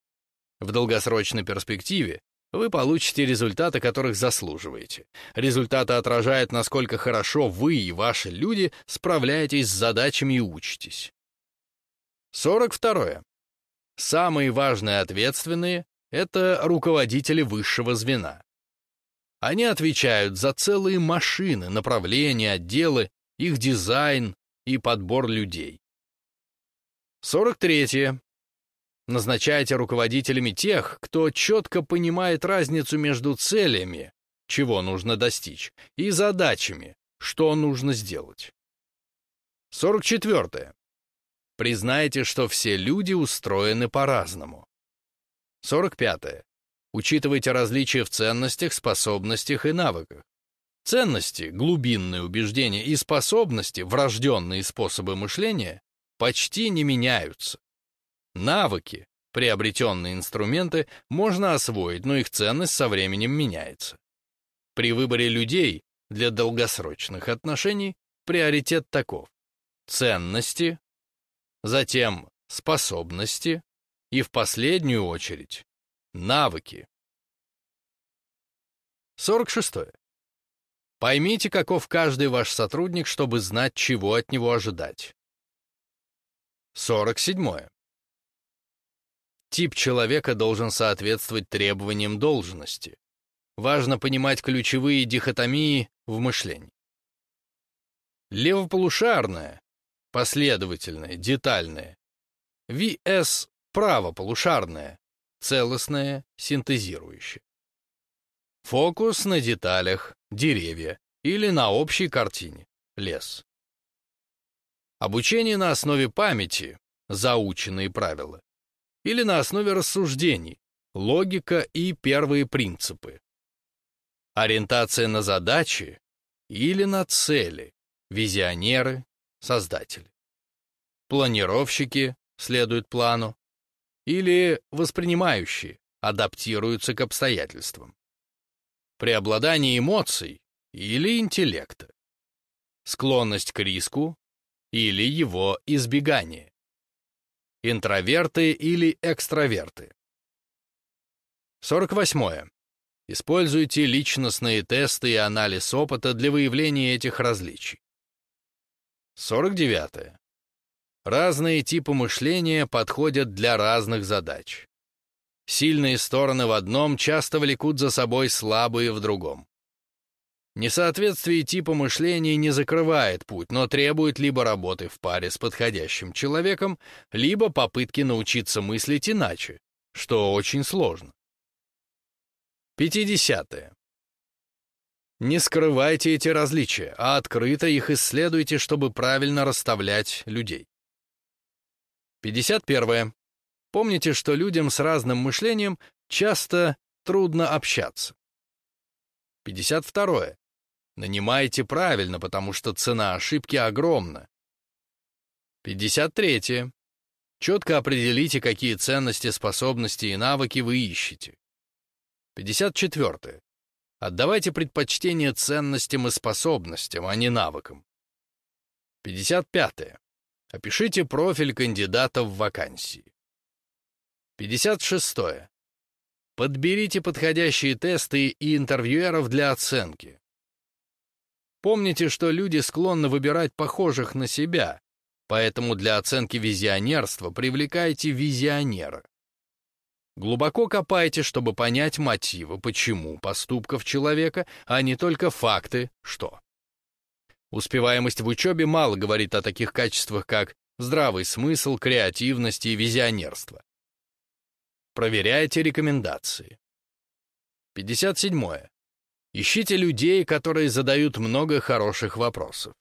В долгосрочной перспективе вы получите результаты, которых заслуживаете. Результаты отражают, насколько хорошо вы и ваши люди справляетесь с задачами и учитесь. 42. Самые важные ответственные — это руководители высшего звена. Они отвечают за целые машины, направления, отделы, их дизайн и подбор людей. 43. Назначайте руководителями тех, кто четко понимает разницу между целями, чего нужно достичь, и задачами, что нужно сделать. 44. Признайте, что все люди устроены по-разному. 45. Учитывайте различия в ценностях, способностях и навыках. Ценности, глубинные убеждения и способности, врожденные способы мышления, почти не меняются. Навыки, приобретенные инструменты, можно освоить, но их ценность со временем меняется. При выборе людей для долгосрочных отношений приоритет таков. Ценности, затем способности и в последнюю очередь Навыки. 46. Поймите, каков каждый ваш сотрудник, чтобы знать, чего от него ожидать. 47. Тип человека должен соответствовать требованиям должности. Важно понимать ключевые дихотомии в мышлении. Левополушарное, последовательное, детальное. VS правополушарное, целостное, синтезирующее. Фокус на деталях, деревья или на общей картине, лес. Обучение на основе памяти, заученные правила, или на основе рассуждений, логика и первые принципы. Ориентация на задачи или на цели, визионеры, создатели. Планировщики следуют плану, или воспринимающие, адаптируются к обстоятельствам. Преобладание эмоций или интеллекта. Склонность к риску или его избегание. Интроверты или экстраверты. 48. Используйте личностные тесты и анализ опыта для выявления этих различий. 49. Разные типы мышления подходят для разных задач. Сильные стороны в одном часто влекут за собой слабые в другом. Несоответствие типа мышления не закрывает путь, но требует либо работы в паре с подходящим человеком, либо попытки научиться мыслить иначе, что очень сложно. 50. -е. Не скрывайте эти различия, а открыто их исследуйте, чтобы правильно расставлять людей. 51. Помните, что людям с разным мышлением часто трудно общаться. 52. Нанимайте правильно, потому что цена ошибки огромна. 53. Четко определите, какие ценности, способности и навыки вы ищете. 54. Отдавайте предпочтение ценностям и способностям, а не навыкам. 55. Опишите профиль кандидата в вакансии. 56. Подберите подходящие тесты и интервьюеров для оценки. Помните, что люди склонны выбирать похожих на себя, поэтому для оценки визионерства привлекайте визионера. Глубоко копайте, чтобы понять мотивы, почему поступков человека, а не только факты, что. Успеваемость в учебе мало говорит о таких качествах, как здравый смысл, креативность и визионерство. Проверяйте рекомендации. 57. Ищите людей, которые задают много хороших вопросов.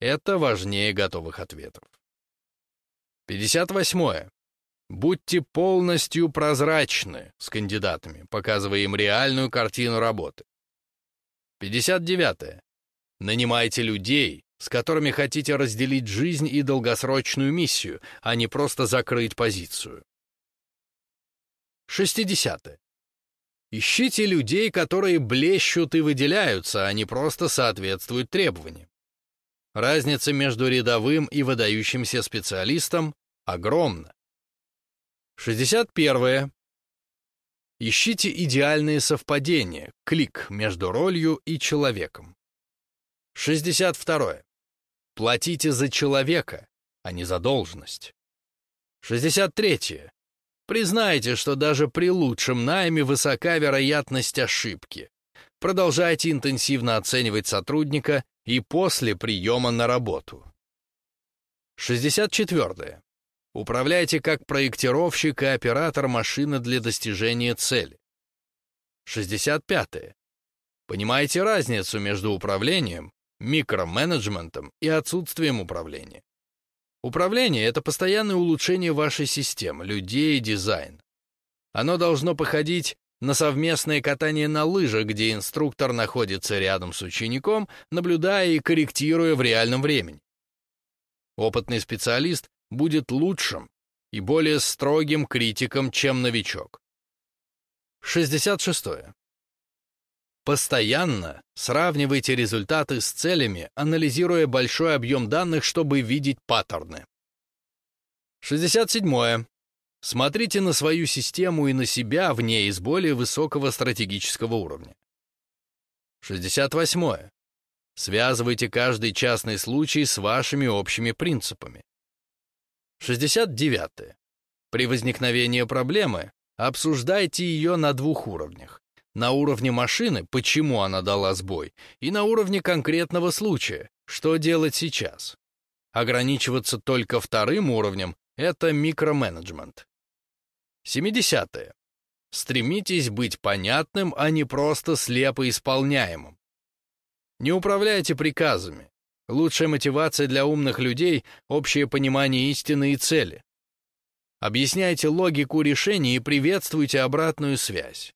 Это важнее готовых ответов. 58. Будьте полностью прозрачны с кандидатами, показывая им реальную картину работы. 59. Нанимайте людей, с которыми хотите разделить жизнь и долгосрочную миссию, а не просто закрыть позицию. 60. Ищите людей, которые блещут и выделяются, а не просто соответствуют требованиям. Разница между рядовым и выдающимся специалистом огромна. 61. Ищите идеальные совпадения, клик между ролью и человеком. 62. Платите за человека, а не за должность. 63. Признайте, что даже при лучшем найме высока вероятность ошибки. Продолжайте интенсивно оценивать сотрудника и после приема на работу. 64. Управляйте как проектировщик и оператор машины для достижения цели. 65. Понимаете разницу между управлением, микроменеджментом и отсутствием управления. Управление — это постоянное улучшение вашей системы, людей и дизайн. Оно должно походить на совместное катание на лыжах, где инструктор находится рядом с учеником, наблюдая и корректируя в реальном времени. Опытный специалист будет лучшим и более строгим критиком, чем новичок. 66. Постоянно сравнивайте результаты с целями, анализируя большой объем данных, чтобы видеть паттерны. 67. Смотрите на свою систему и на себя в ней из более высокого стратегического уровня. 68. Связывайте каждый частный случай с вашими общими принципами. 69. При возникновении проблемы обсуждайте ее на двух уровнях на уровне машины, почему она дала сбой, и на уровне конкретного случая, что делать сейчас. Ограничиваться только вторым уровнем — это микроменеджмент. 70. -е. Стремитесь быть понятным, а не просто слепо исполняемым. Не управляйте приказами. Лучшая мотивация для умных людей — общее понимание истины и цели. Объясняйте логику решений и приветствуйте обратную связь.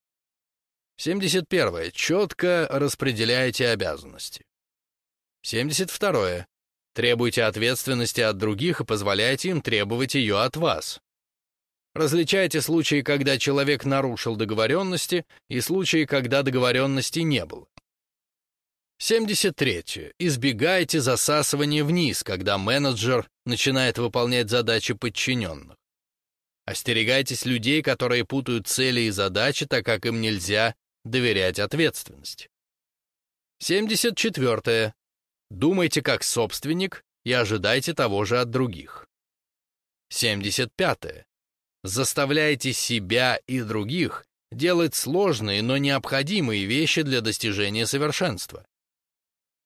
71. Четко распределяйте обязанности. 72. Требуйте ответственности от других и позволяйте им требовать ее от вас. Различайте случаи, когда человек нарушил договоренности, и случаи, когда договоренности не было. 73. Избегайте засасывания вниз, когда менеджер начинает выполнять задачи подчиненных. Остерегайтесь людей, которые путают цели и задачи, так как им нельзя доверять ответственность. 74. Думайте как собственник и ожидайте того же от других. 75. Заставляйте себя и других делать сложные, но необходимые вещи для достижения совершенства.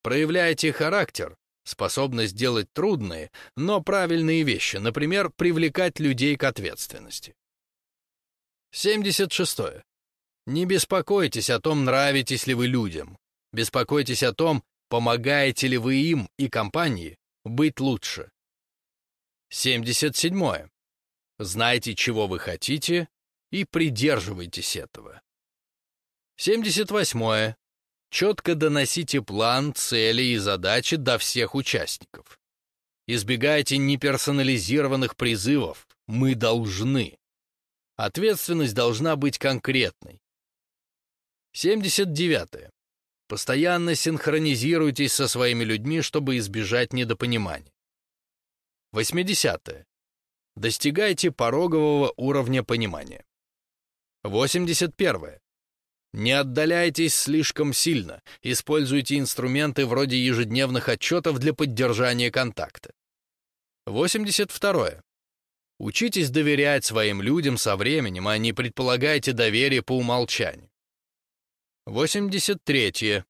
Проявляйте характер, способность делать трудные, но правильные вещи, например, привлекать людей к ответственности. 76. Не беспокойтесь о том, нравитесь ли вы людям. Беспокойтесь о том, помогаете ли вы им и компании быть лучше. 77. Знайте, чего вы хотите, и придерживайтесь этого. 78. Четко доносите план, цели и задачи до всех участников. Избегайте неперсонализированных призывов «мы должны». Ответственность должна быть конкретной. 79. Постоянно синхронизируйтесь со своими людьми, чтобы избежать недопонимания. 80. Достигайте порогового уровня понимания. 81. Не отдаляйтесь слишком сильно, используйте инструменты вроде ежедневных отчетов для поддержания контакта. 82. Учитесь доверять своим людям со временем, а не предполагайте доверие по умолчанию. 83. -е.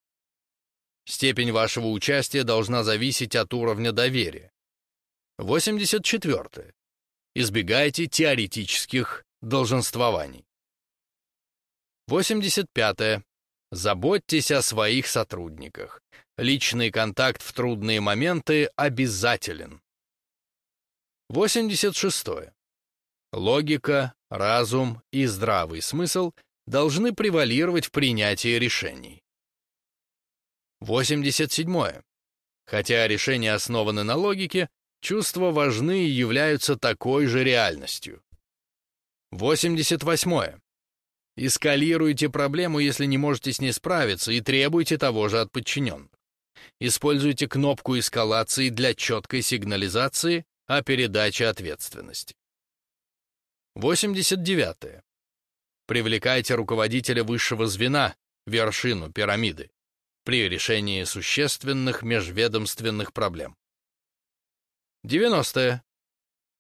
Степень вашего участия должна зависеть от уровня доверия. 84. -е. Избегайте теоретических долженствований. 85. -е. Заботьтесь о своих сотрудниках. Личный контакт в трудные моменты обязателен. 86. -е. Логика, разум и здравый смысл — должны превалировать в принятии решений. 87. Хотя решения основаны на логике, чувства важны и являются такой же реальностью. 88. Эскалируйте проблему, если не можете с ней справиться, и требуйте того же от подчиненных. Используйте кнопку эскалации для четкой сигнализации о передаче ответственности. 89. Привлекайте руководителя высшего звена, вершину пирамиды, при решении существенных межведомственных проблем. 90. -е.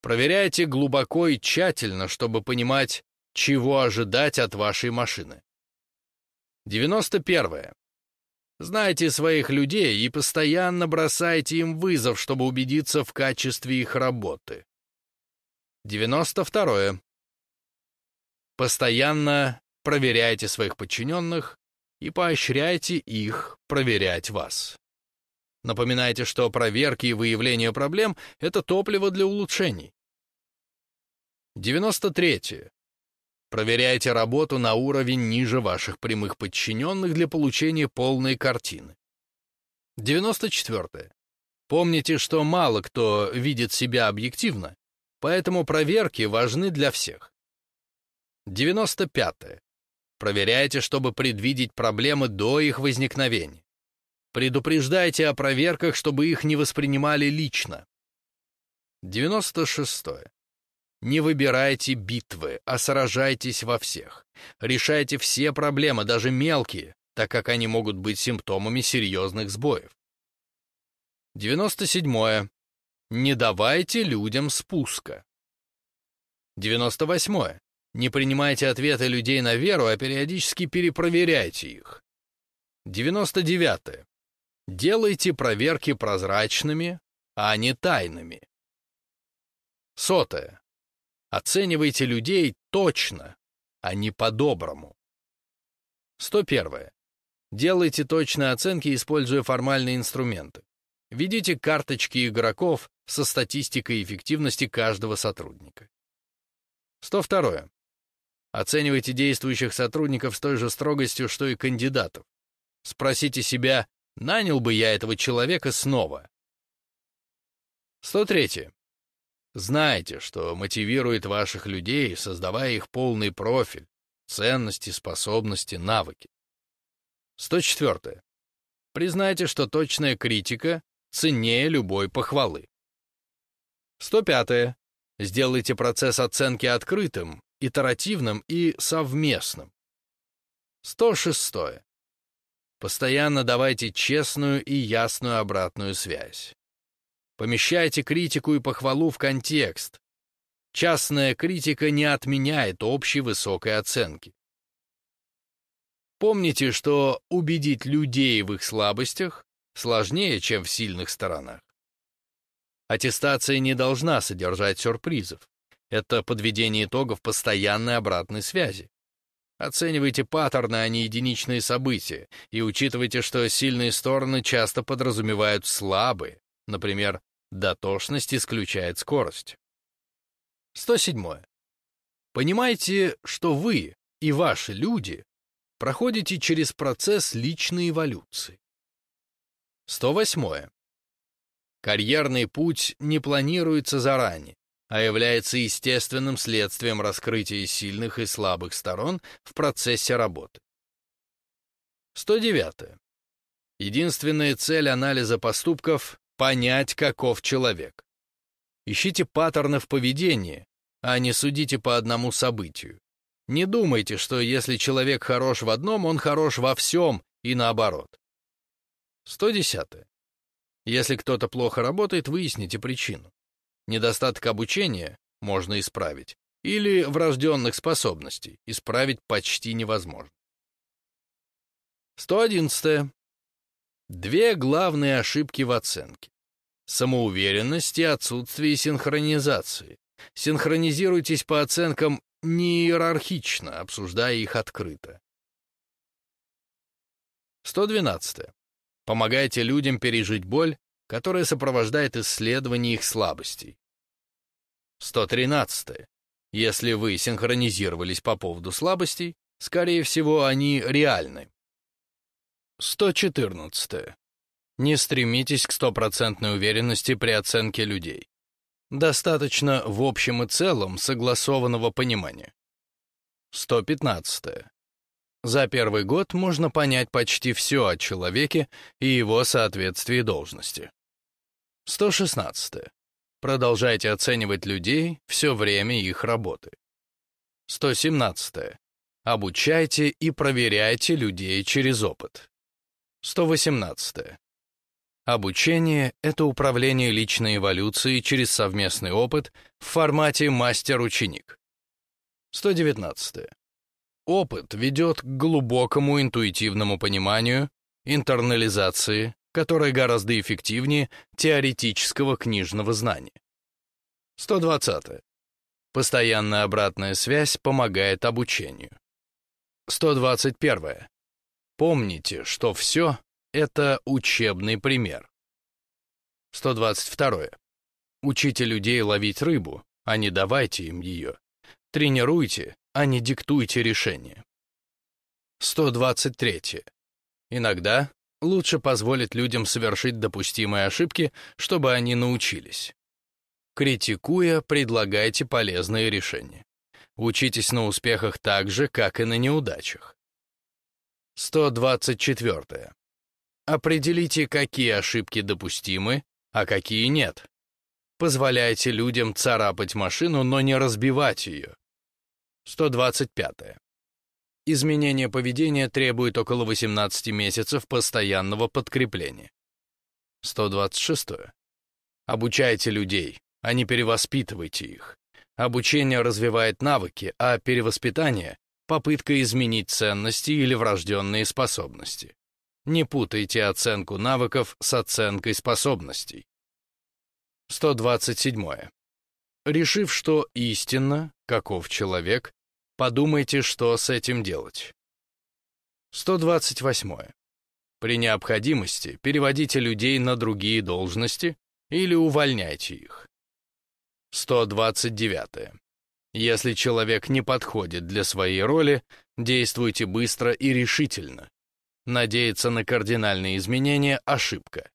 Проверяйте глубоко и тщательно, чтобы понимать, чего ожидать от вашей машины. 91. -е. Знайте своих людей и постоянно бросайте им вызов, чтобы убедиться в качестве их работы. 92. -е. Постоянно проверяйте своих подчиненных и поощряйте их проверять вас. Напоминайте, что проверки и выявление проблем — это топливо для улучшений. 93. Проверяйте работу на уровень ниже ваших прямых подчиненных для получения полной картины. 94. Помните, что мало кто видит себя объективно, поэтому проверки важны для всех. 95. Проверяйте, чтобы предвидеть проблемы до их возникновения. Предупреждайте о проверках, чтобы их не воспринимали лично. 96. Не выбирайте битвы, а сражайтесь во всех. Решайте все проблемы, даже мелкие, так как они могут быть симптомами серьезных сбоев. 97. Не давайте людям спуска. 98. Не принимайте ответы людей на веру, а периодически перепроверяйте их. 99. Делайте проверки прозрачными, а не тайными. Сотое. Оценивайте людей точно, а не по-доброму. 101. Делайте точные оценки, используя формальные инструменты. Ведите карточки игроков со статистикой эффективности каждого сотрудника. 102. Оценивайте действующих сотрудников с той же строгостью, что и кандидатов. Спросите себя, нанял бы я этого человека снова? 103. Знайте, что мотивирует ваших людей, создавая их полный профиль, ценности, способности, навыки. 104. Признайте, что точная критика ценнее любой похвалы. 105. Сделайте процесс оценки открытым, итеративным и совместным. 106. Постоянно давайте честную и ясную обратную связь. Помещайте критику и похвалу в контекст. Частная критика не отменяет общей высокой оценки. Помните, что убедить людей в их слабостях сложнее, чем в сильных сторонах. Аттестация не должна содержать сюрпризов. Это подведение итогов постоянной обратной связи. Оценивайте паттерны, а не единичные события, и учитывайте, что сильные стороны часто подразумевают слабые, например, дотошность исключает скорость. 107. Понимайте, что вы и ваши люди проходите через процесс личной эволюции. 108. Карьерный путь не планируется заранее а является естественным следствием раскрытия сильных и слабых сторон в процессе работы. 109. Единственная цель анализа поступков — понять, каков человек. Ищите паттерны в поведении, а не судите по одному событию. Не думайте, что если человек хорош в одном, он хорош во всем и наоборот. 110. Если кто-то плохо работает, выясните причину. Недостаток обучения можно исправить, или врожденных способностей исправить почти невозможно. 111. Две главные ошибки в оценке. Самоуверенность и отсутствие синхронизации. Синхронизируйтесь по оценкам не иерархично, обсуждая их открыто. 112. Помогайте людям пережить боль которое сопровождает исследование их слабостей. 113. Если вы синхронизировались по поводу слабостей, скорее всего, они реальны. 114. Не стремитесь к стопроцентной уверенности при оценке людей. Достаточно в общем и целом согласованного понимания. 115. За первый год можно понять почти все о человеке и его соответствии должности. 116. Продолжайте оценивать людей все время их работы. 117. Обучайте и проверяйте людей через опыт. 118. Обучение — это управление личной эволюцией через совместный опыт в формате мастер-ученик. 119. Опыт ведет к глубокому интуитивному пониманию, интернализации, которая гораздо эффективнее теоретического книжного знания. 120. Постоянная обратная связь помогает обучению. 121. Помните, что все — это учебный пример. 122. Учите людей ловить рыбу, а не давайте им ее. Тренируйте, а не диктуйте решения. 123. Иногда лучше позволить людям совершить допустимые ошибки, чтобы они научились. Критикуя, предлагайте полезные решения. Учитесь на успехах так же, как и на неудачах. 124. Определите, какие ошибки допустимы, а какие нет. Позволяйте людям царапать машину, но не разбивать ее. 125. Изменение поведения требует около 18 месяцев постоянного подкрепления. 126. Обучайте людей, а не перевоспитывайте их. Обучение развивает навыки, а перевоспитание — попытка изменить ценности или врожденные способности. Не путайте оценку навыков с оценкой способностей. 127. Решив, что истинно, каков человек, Подумайте, что с этим делать. 128. При необходимости переводите людей на другие должности или увольняйте их. 129. Если человек не подходит для своей роли, действуйте быстро и решительно. Надеяться на кардинальные изменения – ошибка.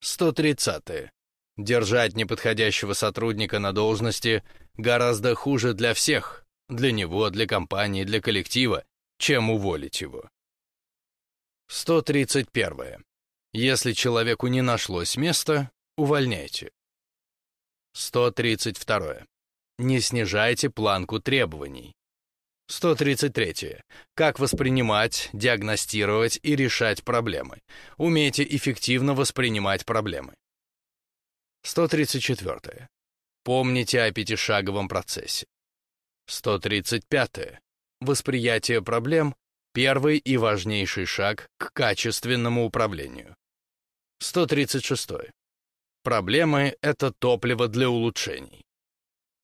130. Держать неподходящего сотрудника на должности гораздо хуже для всех, для него, для компании, для коллектива, чем уволить его. 131. Если человеку не нашлось места, увольняйте. 132. Не снижайте планку требований. 133. Как воспринимать, диагностировать и решать проблемы. Умейте эффективно воспринимать проблемы. 134. Помните о пятишаговом процессе. 135. Восприятие проблем – первый и важнейший шаг к качественному управлению. 136. Проблемы – это топливо для улучшений.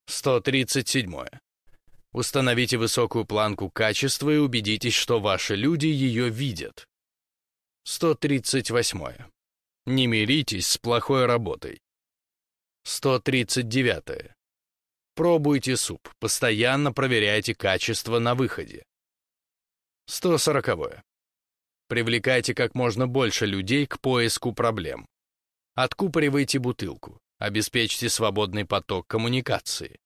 137. Установите высокую планку качества и убедитесь, что ваши люди ее видят. 138. Не миритесь с плохой работой. 139. Пробуйте суп, постоянно проверяйте качество на выходе. 140. Привлекайте как можно больше людей к поиску проблем. Откупоривайте бутылку, обеспечьте свободный поток коммуникации.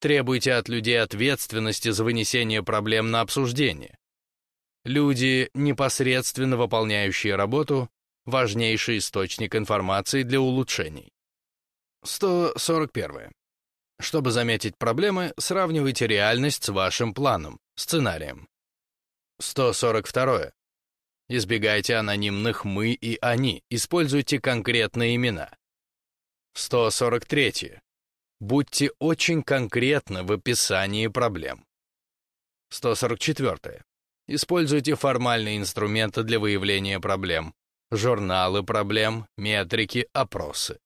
Требуйте от людей ответственности за вынесение проблем на обсуждение. Люди, непосредственно выполняющие работу, важнейший источник информации для улучшений. 141. Чтобы заметить проблемы, сравнивайте реальность с вашим планом, сценарием. 142. Избегайте анонимных «мы» и «они», используйте конкретные имена. 143. Будьте очень конкретны в описании проблем. 144. Используйте формальные инструменты для выявления проблем. Журналы проблем, метрики, опросы.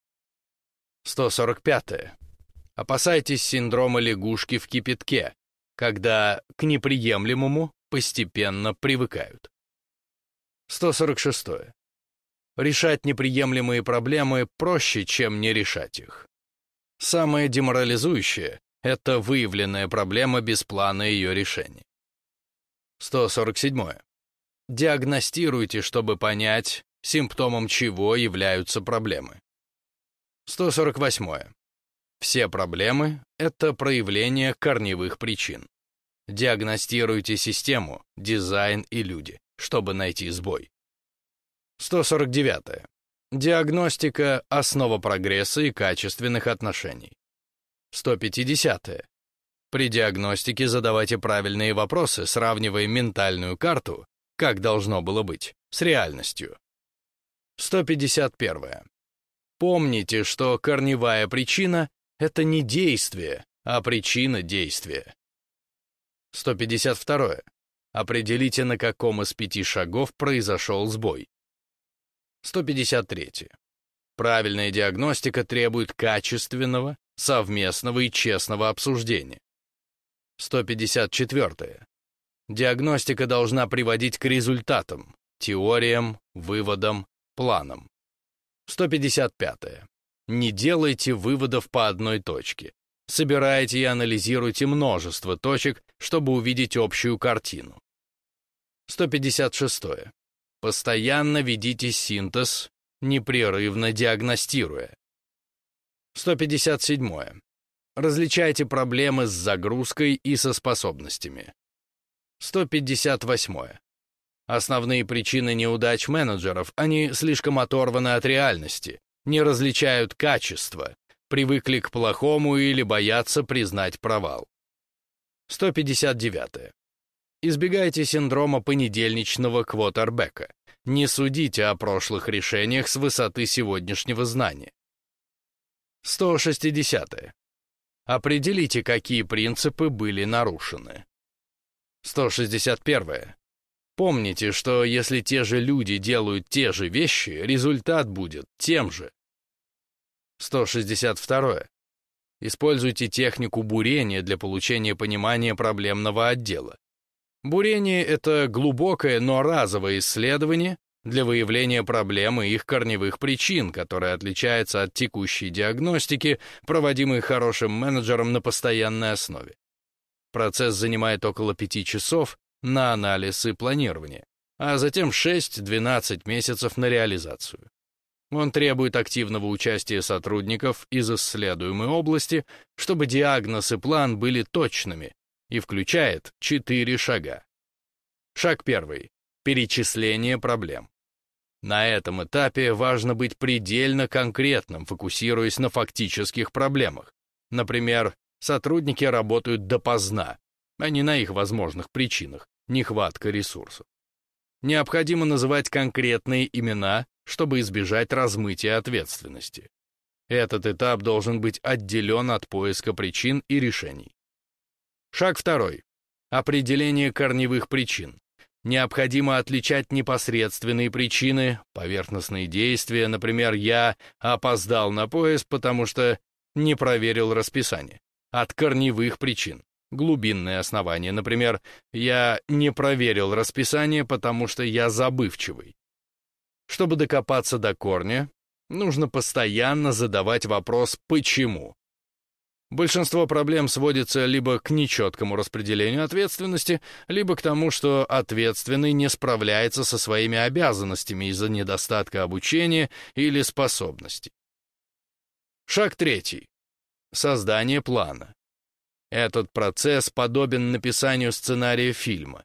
145. Опасайтесь синдрома лягушки в кипятке, когда к неприемлемому постепенно привыкают. 146. Решать неприемлемые проблемы проще, чем не решать их. Самое деморализующее — это выявленная проблема без плана ее решения. 147. Диагностируйте, чтобы понять, симптомом чего являются проблемы. 148. Все проблемы — это проявление корневых причин. Диагностируйте систему, дизайн и люди, чтобы найти сбой. 149. Диагностика – основа прогресса и качественных отношений. 150. При диагностике задавайте правильные вопросы, сравнивая ментальную карту, как должно было быть, с реальностью. 151. Помните, что корневая причина — это не действие, а причина действия. 152. Определите, на каком из пяти шагов произошел сбой. 153. Правильная диагностика требует качественного, совместного и честного обсуждения. 154. Диагностика должна приводить к результатам, теориям, выводам, планам. 155. Не делайте выводов по одной точке. Собирайте и анализируйте множество точек, чтобы увидеть общую картину. 156. Постоянно ведите синтез, непрерывно диагностируя. 157. Различайте проблемы с загрузкой и со способностями. 158. Основные причины неудач менеджеров, они слишком оторваны от реальности, не различают качества, привыкли к плохому или боятся признать провал. 159. Избегайте синдрома понедельничного квотербека. Не судите о прошлых решениях с высоты сегодняшнего знания. 160. Определите, какие принципы были нарушены. 161. Помните, что если те же люди делают те же вещи, результат будет тем же. 162. Используйте технику бурения для получения понимания проблемного отдела. Бурение — это глубокое, но разовое исследование для выявления проблем и их корневых причин, которое отличается от текущей диагностики, проводимой хорошим менеджером на постоянной основе. Процесс занимает около пяти часов на анализ и планирование, а затем 6-12 месяцев на реализацию. Он требует активного участия сотрудников из исследуемой области, чтобы диагноз и план были точными, и включает четыре шага. Шаг первый. Перечисление проблем. На этом этапе важно быть предельно конкретным, фокусируясь на фактических проблемах. Например, сотрудники работают допоздна, а не на их возможных причинах, нехватка ресурсов. Необходимо называть конкретные имена, чтобы избежать размытия ответственности. Этот этап должен быть отделен от поиска причин и решений. Шаг второй. Определение корневых причин. Необходимо отличать непосредственные причины, поверхностные действия, например, я опоздал на поезд, потому что не проверил расписание, от корневых причин. Глубинное основание, например, я не проверил расписание, потому что я забывчивый. Чтобы докопаться до корня, нужно постоянно задавать вопрос «почему?». Большинство проблем сводится либо к нечеткому распределению ответственности, либо к тому, что ответственный не справляется со своими обязанностями из-за недостатка обучения или способностей. Шаг третий. Создание плана. Этот процесс подобен написанию сценария фильма.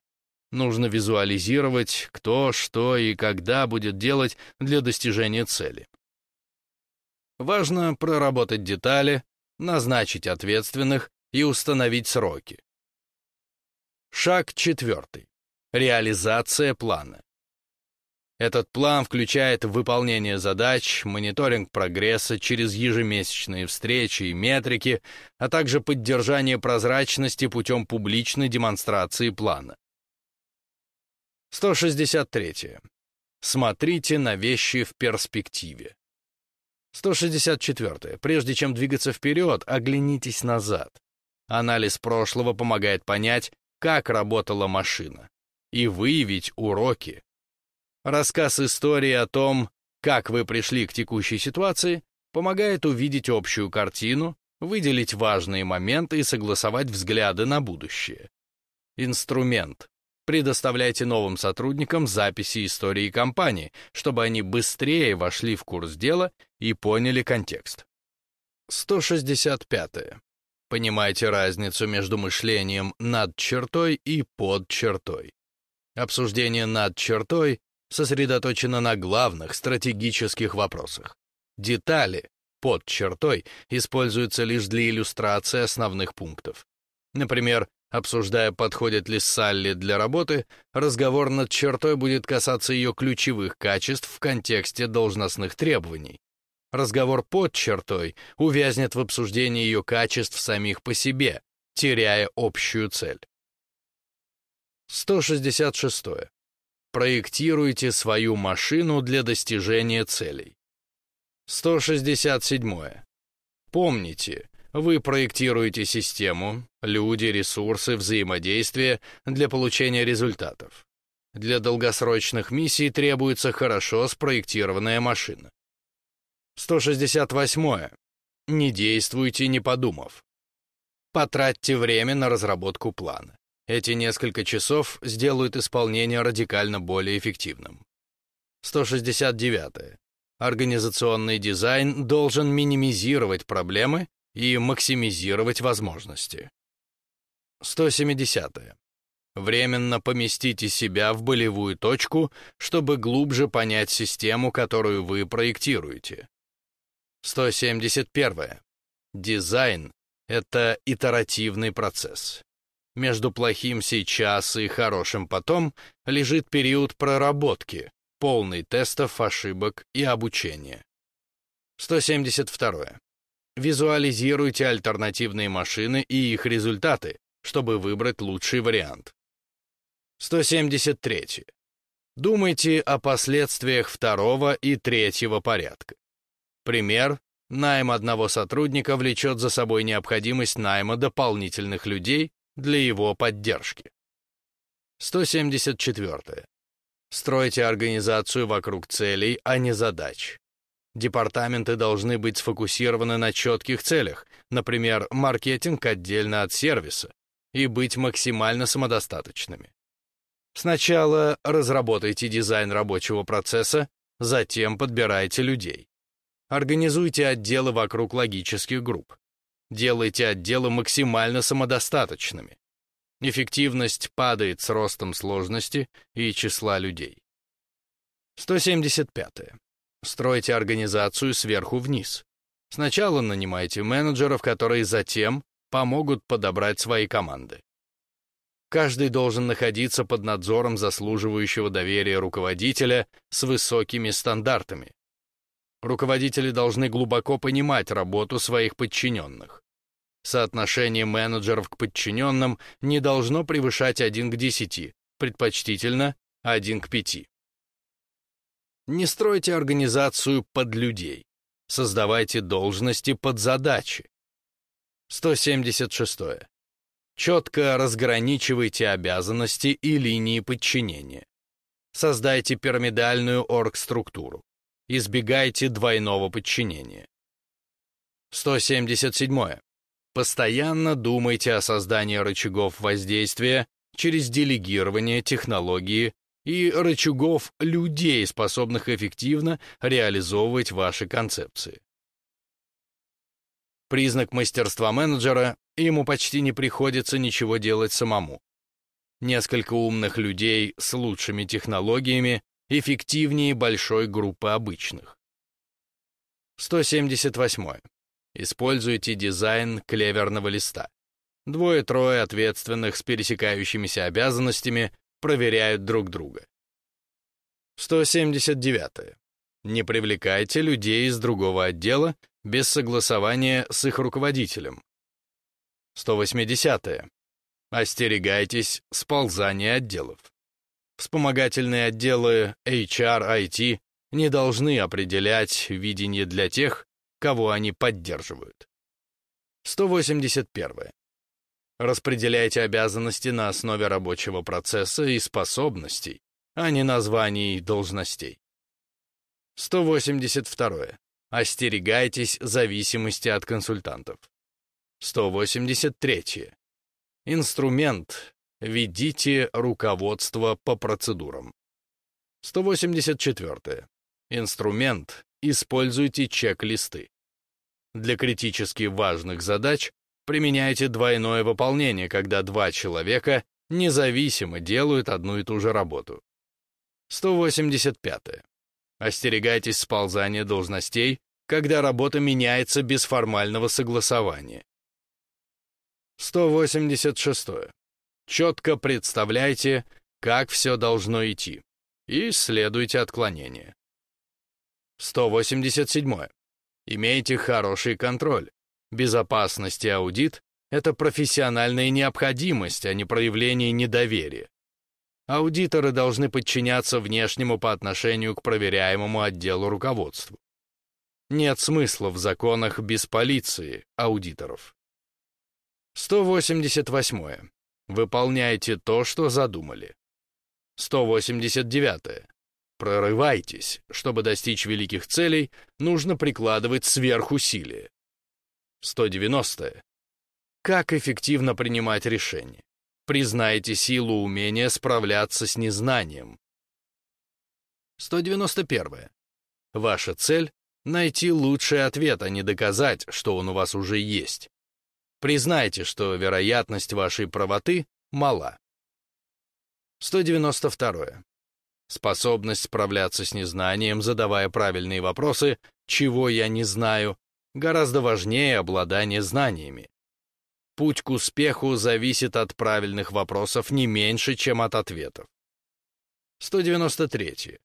Нужно визуализировать, кто, что и когда будет делать для достижения цели. Важно проработать детали, назначить ответственных и установить сроки. Шаг четвертый. Реализация плана. Этот план включает выполнение задач, мониторинг прогресса через ежемесячные встречи и метрики, а также поддержание прозрачности путем публичной демонстрации плана. 163. Смотрите на вещи в перспективе. 164. Прежде чем двигаться вперед, оглянитесь назад. Анализ прошлого помогает понять, как работала машина, и выявить уроки. Рассказ истории о том, как вы пришли к текущей ситуации, помогает увидеть общую картину, выделить важные моменты и согласовать взгляды на будущее. Инструмент. Предоставляйте новым сотрудникам записи истории компании, чтобы они быстрее вошли в курс дела и поняли контекст. 165. Понимайте разницу между мышлением над чертой и под чертой. Обсуждение над чертой сосредоточено на главных стратегических вопросах. Детали под чертой используются лишь для иллюстрации основных пунктов. Например, обсуждая, подходит ли Салли для работы, разговор над чертой будет касаться ее ключевых качеств в контексте должностных требований. Разговор под чертой увязнет в обсуждении ее качеств самих по себе, теряя общую цель. 166. Проектируйте свою машину для достижения целей. 167. Помните, вы проектируете систему, люди, ресурсы, взаимодействие для получения результатов. Для долгосрочных миссий требуется хорошо спроектированная машина. 168. Не действуйте, не подумав. Потратьте время на разработку плана. Эти несколько часов сделают исполнение радикально более эффективным. 169. Организационный дизайн должен минимизировать проблемы и максимизировать возможности. 170. Временно поместите себя в болевую точку, чтобы глубже понять систему, которую вы проектируете. 171. Дизайн — это итеративный процесс. Между плохим сейчас и хорошим потом лежит период проработки, полный тестов, ошибок и обучения. 172. Визуализируйте альтернативные машины и их результаты, чтобы выбрать лучший вариант. 173. Думайте о последствиях второго и третьего порядка. Пример. Найм одного сотрудника влечет за собой необходимость найма дополнительных людей для его поддержки. 174. Стройте организацию вокруг целей, а не задач. Департаменты должны быть сфокусированы на четких целях, например, маркетинг отдельно от сервиса, и быть максимально самодостаточными. Сначала разработайте дизайн рабочего процесса, затем подбирайте людей. Организуйте отделы вокруг логических групп. Делайте отделы максимально самодостаточными. Эффективность падает с ростом сложности и числа людей. 175. Стройте организацию сверху вниз. Сначала нанимайте менеджеров, которые затем помогут подобрать свои команды. Каждый должен находиться под надзором заслуживающего доверия руководителя с высокими стандартами. Руководители должны глубоко понимать работу своих подчиненных. Соотношение менеджеров к подчиненным не должно превышать 1 к 10, предпочтительно 1 к 5. Не стройте организацию под людей. Создавайте должности под задачи. 176. Четко разграничивайте обязанности и линии подчинения. Создайте пирамидальную оргструктуру. Избегайте двойного подчинения. 177. Постоянно думайте о создании рычагов воздействия через делегирование технологии и рычагов людей, способных эффективно реализовывать ваши концепции. Признак мастерства менеджера — ему почти не приходится ничего делать самому. Несколько умных людей с лучшими технологиями эффективнее большой группы обычных. 178. Используйте дизайн клеверного листа. Двое-трое ответственных с пересекающимися обязанностями проверяют друг друга. 179. Не привлекайте людей из другого отдела без согласования с их руководителем. 180. Остерегайтесь сползания отделов. Вспомогательные отделы HR, IT не должны определять видение для тех, кого они поддерживают. 181. Распределяйте обязанности на основе рабочего процесса и способностей, а не названий должностей. 182. Остерегайтесь зависимости от консультантов. 183. Инструмент. Ведите руководство по процедурам. 184. Инструмент. Используйте чек-листы. Для критически важных задач Применяйте двойное выполнение, когда два человека независимо делают одну и ту же работу. 185. Остерегайтесь сползания должностей, когда работа меняется без формального согласования. 186. Четко представляйте, как все должно идти, и исследуйте отклонения. 187. Имейте хороший контроль. Безопасность и аудит — это профессиональная необходимость, а не проявление недоверия. Аудиторы должны подчиняться внешнему по отношению к проверяемому отделу руководству. Нет смысла в законах без полиции, аудиторов. 188. Выполняйте то, что задумали. 189. Прорывайтесь. Чтобы достичь великих целей, нужно прикладывать сверхусилия. 190. Как эффективно принимать решения? Признайте силу умения справляться с незнанием. 191. Ваша цель — найти лучший ответ, а не доказать, что он у вас уже есть. Признайте, что вероятность вашей правоты мала. 192. Способность справляться с незнанием, задавая правильные вопросы, чего я не знаю, гораздо важнее обладания знаниями. Путь к успеху зависит от правильных вопросов не меньше, чем от ответов. 193.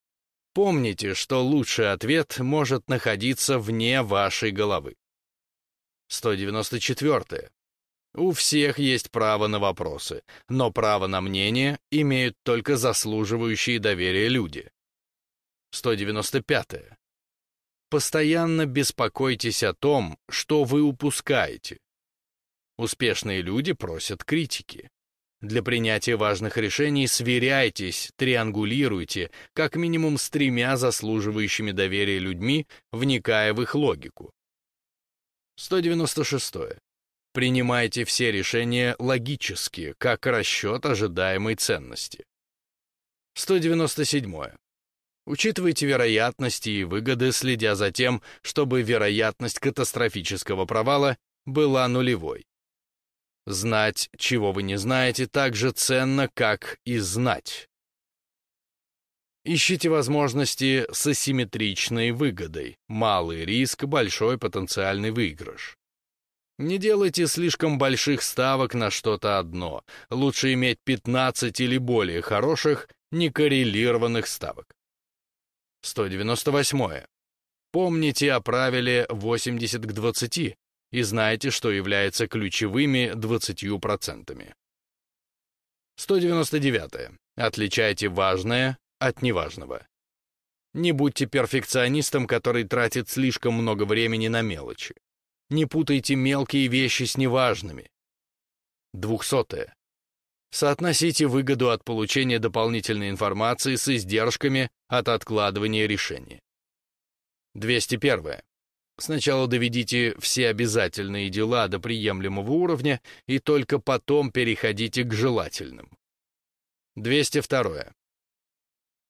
Помните, что лучший ответ может находиться вне вашей головы. 194. У всех есть право на вопросы, но право на мнение имеют только заслуживающие доверия люди. 195. Постоянно беспокойтесь о том, что вы упускаете. Успешные люди просят критики. Для принятия важных решений сверяйтесь, триангулируйте, как минимум с тремя заслуживающими доверия людьми, вникая в их логику. 196. Принимайте все решения логически, как расчет ожидаемой ценности. 197. Учитывайте вероятности и выгоды, следя за тем, чтобы вероятность катастрофического провала была нулевой. Знать, чего вы не знаете, так же ценно, как и знать. Ищите возможности с асимметричной выгодой. Малый риск, большой потенциальный выигрыш. Не делайте слишком больших ставок на что-то одно. Лучше иметь 15 или более хороших, некоррелированных ставок. 198. Помните о правиле 80 к 20 и знайте, что является ключевыми 20%. 199. Отличайте важное от неважного. Не будьте перфекционистом, который тратит слишком много времени на мелочи. Не путайте мелкие вещи с неважными. Двухсотое. Соотносите выгоду от получения дополнительной информации с издержками от откладывания решения. 201. Сначала доведите все обязательные дела до приемлемого уровня и только потом переходите к желательным. 202.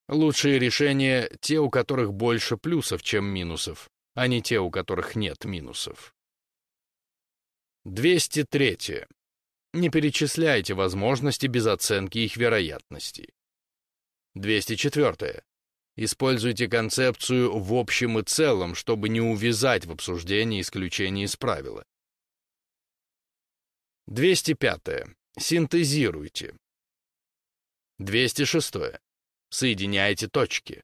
Лучшие решения — те, у которых больше плюсов, чем минусов, а не те, у которых нет минусов. 203. Не перечисляйте возможности без оценки их вероятности. 204. Используйте концепцию в общем и целом, чтобы не увязать в обсуждении исключений из правила. 205. Синтезируйте. 206. Соединяйте точки.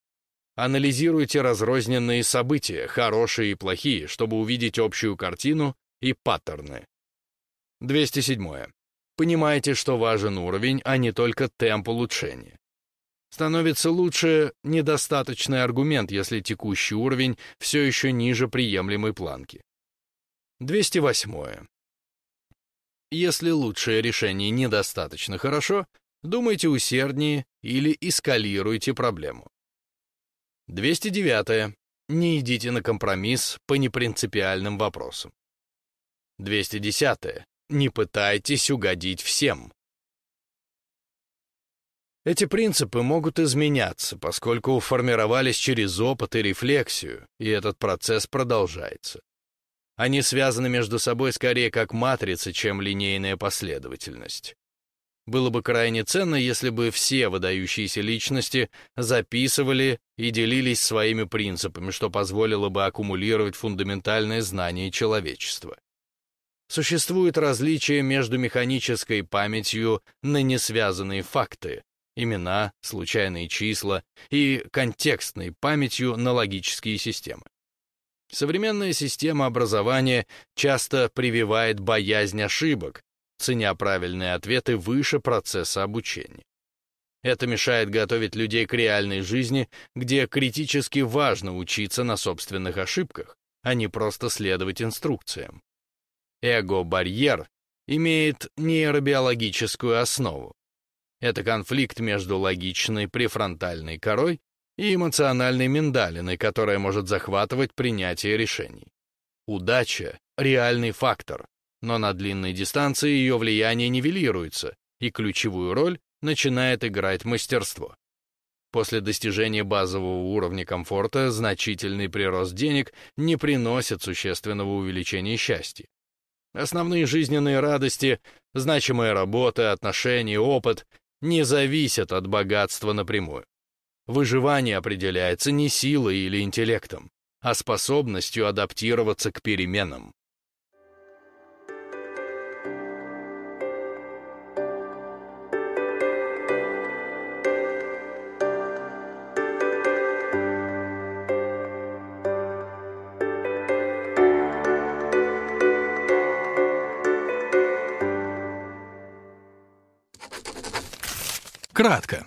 Анализируйте разрозненные события, хорошие и плохие, чтобы увидеть общую картину и паттерны. 207. Понимаете, что важен уровень, а не только темп улучшения. Становится лучше недостаточный аргумент, если текущий уровень все еще ниже приемлемой планки. 208. Если лучшее решение недостаточно хорошо, думайте усерднее или эскалируйте проблему. 209. Не идите на компромисс по непринципиальным вопросам. 210. Не пытайтесь угодить всем. Эти принципы могут изменяться, поскольку формировались через опыт и рефлексию, и этот процесс продолжается. Они связаны между собой скорее как матрица, чем линейная последовательность. Было бы крайне ценно, если бы все выдающиеся личности записывали и делились своими принципами, что позволило бы аккумулировать фундаментальное знание человечества. Существует различие между механической памятью на несвязанные факты, имена, случайные числа, и контекстной памятью на логические системы. Современная система образования часто прививает боязнь ошибок, ценя правильные ответы выше процесса обучения. Это мешает готовить людей к реальной жизни, где критически важно учиться на собственных ошибках, а не просто следовать инструкциям. Эго-барьер имеет нейробиологическую основу. Это конфликт между логичной префронтальной корой и эмоциональной миндалиной, которая может захватывать принятие решений. Удача — реальный фактор, но на длинной дистанции ее влияние нивелируется, и ключевую роль начинает играть мастерство. После достижения базового уровня комфорта значительный прирост денег не приносит существенного увеличения счастья. Основные жизненные радости, значимая работа, отношения, опыт не зависят от богатства напрямую. Выживание определяется не силой или интеллектом, а способностью адаптироваться к переменам. кратко.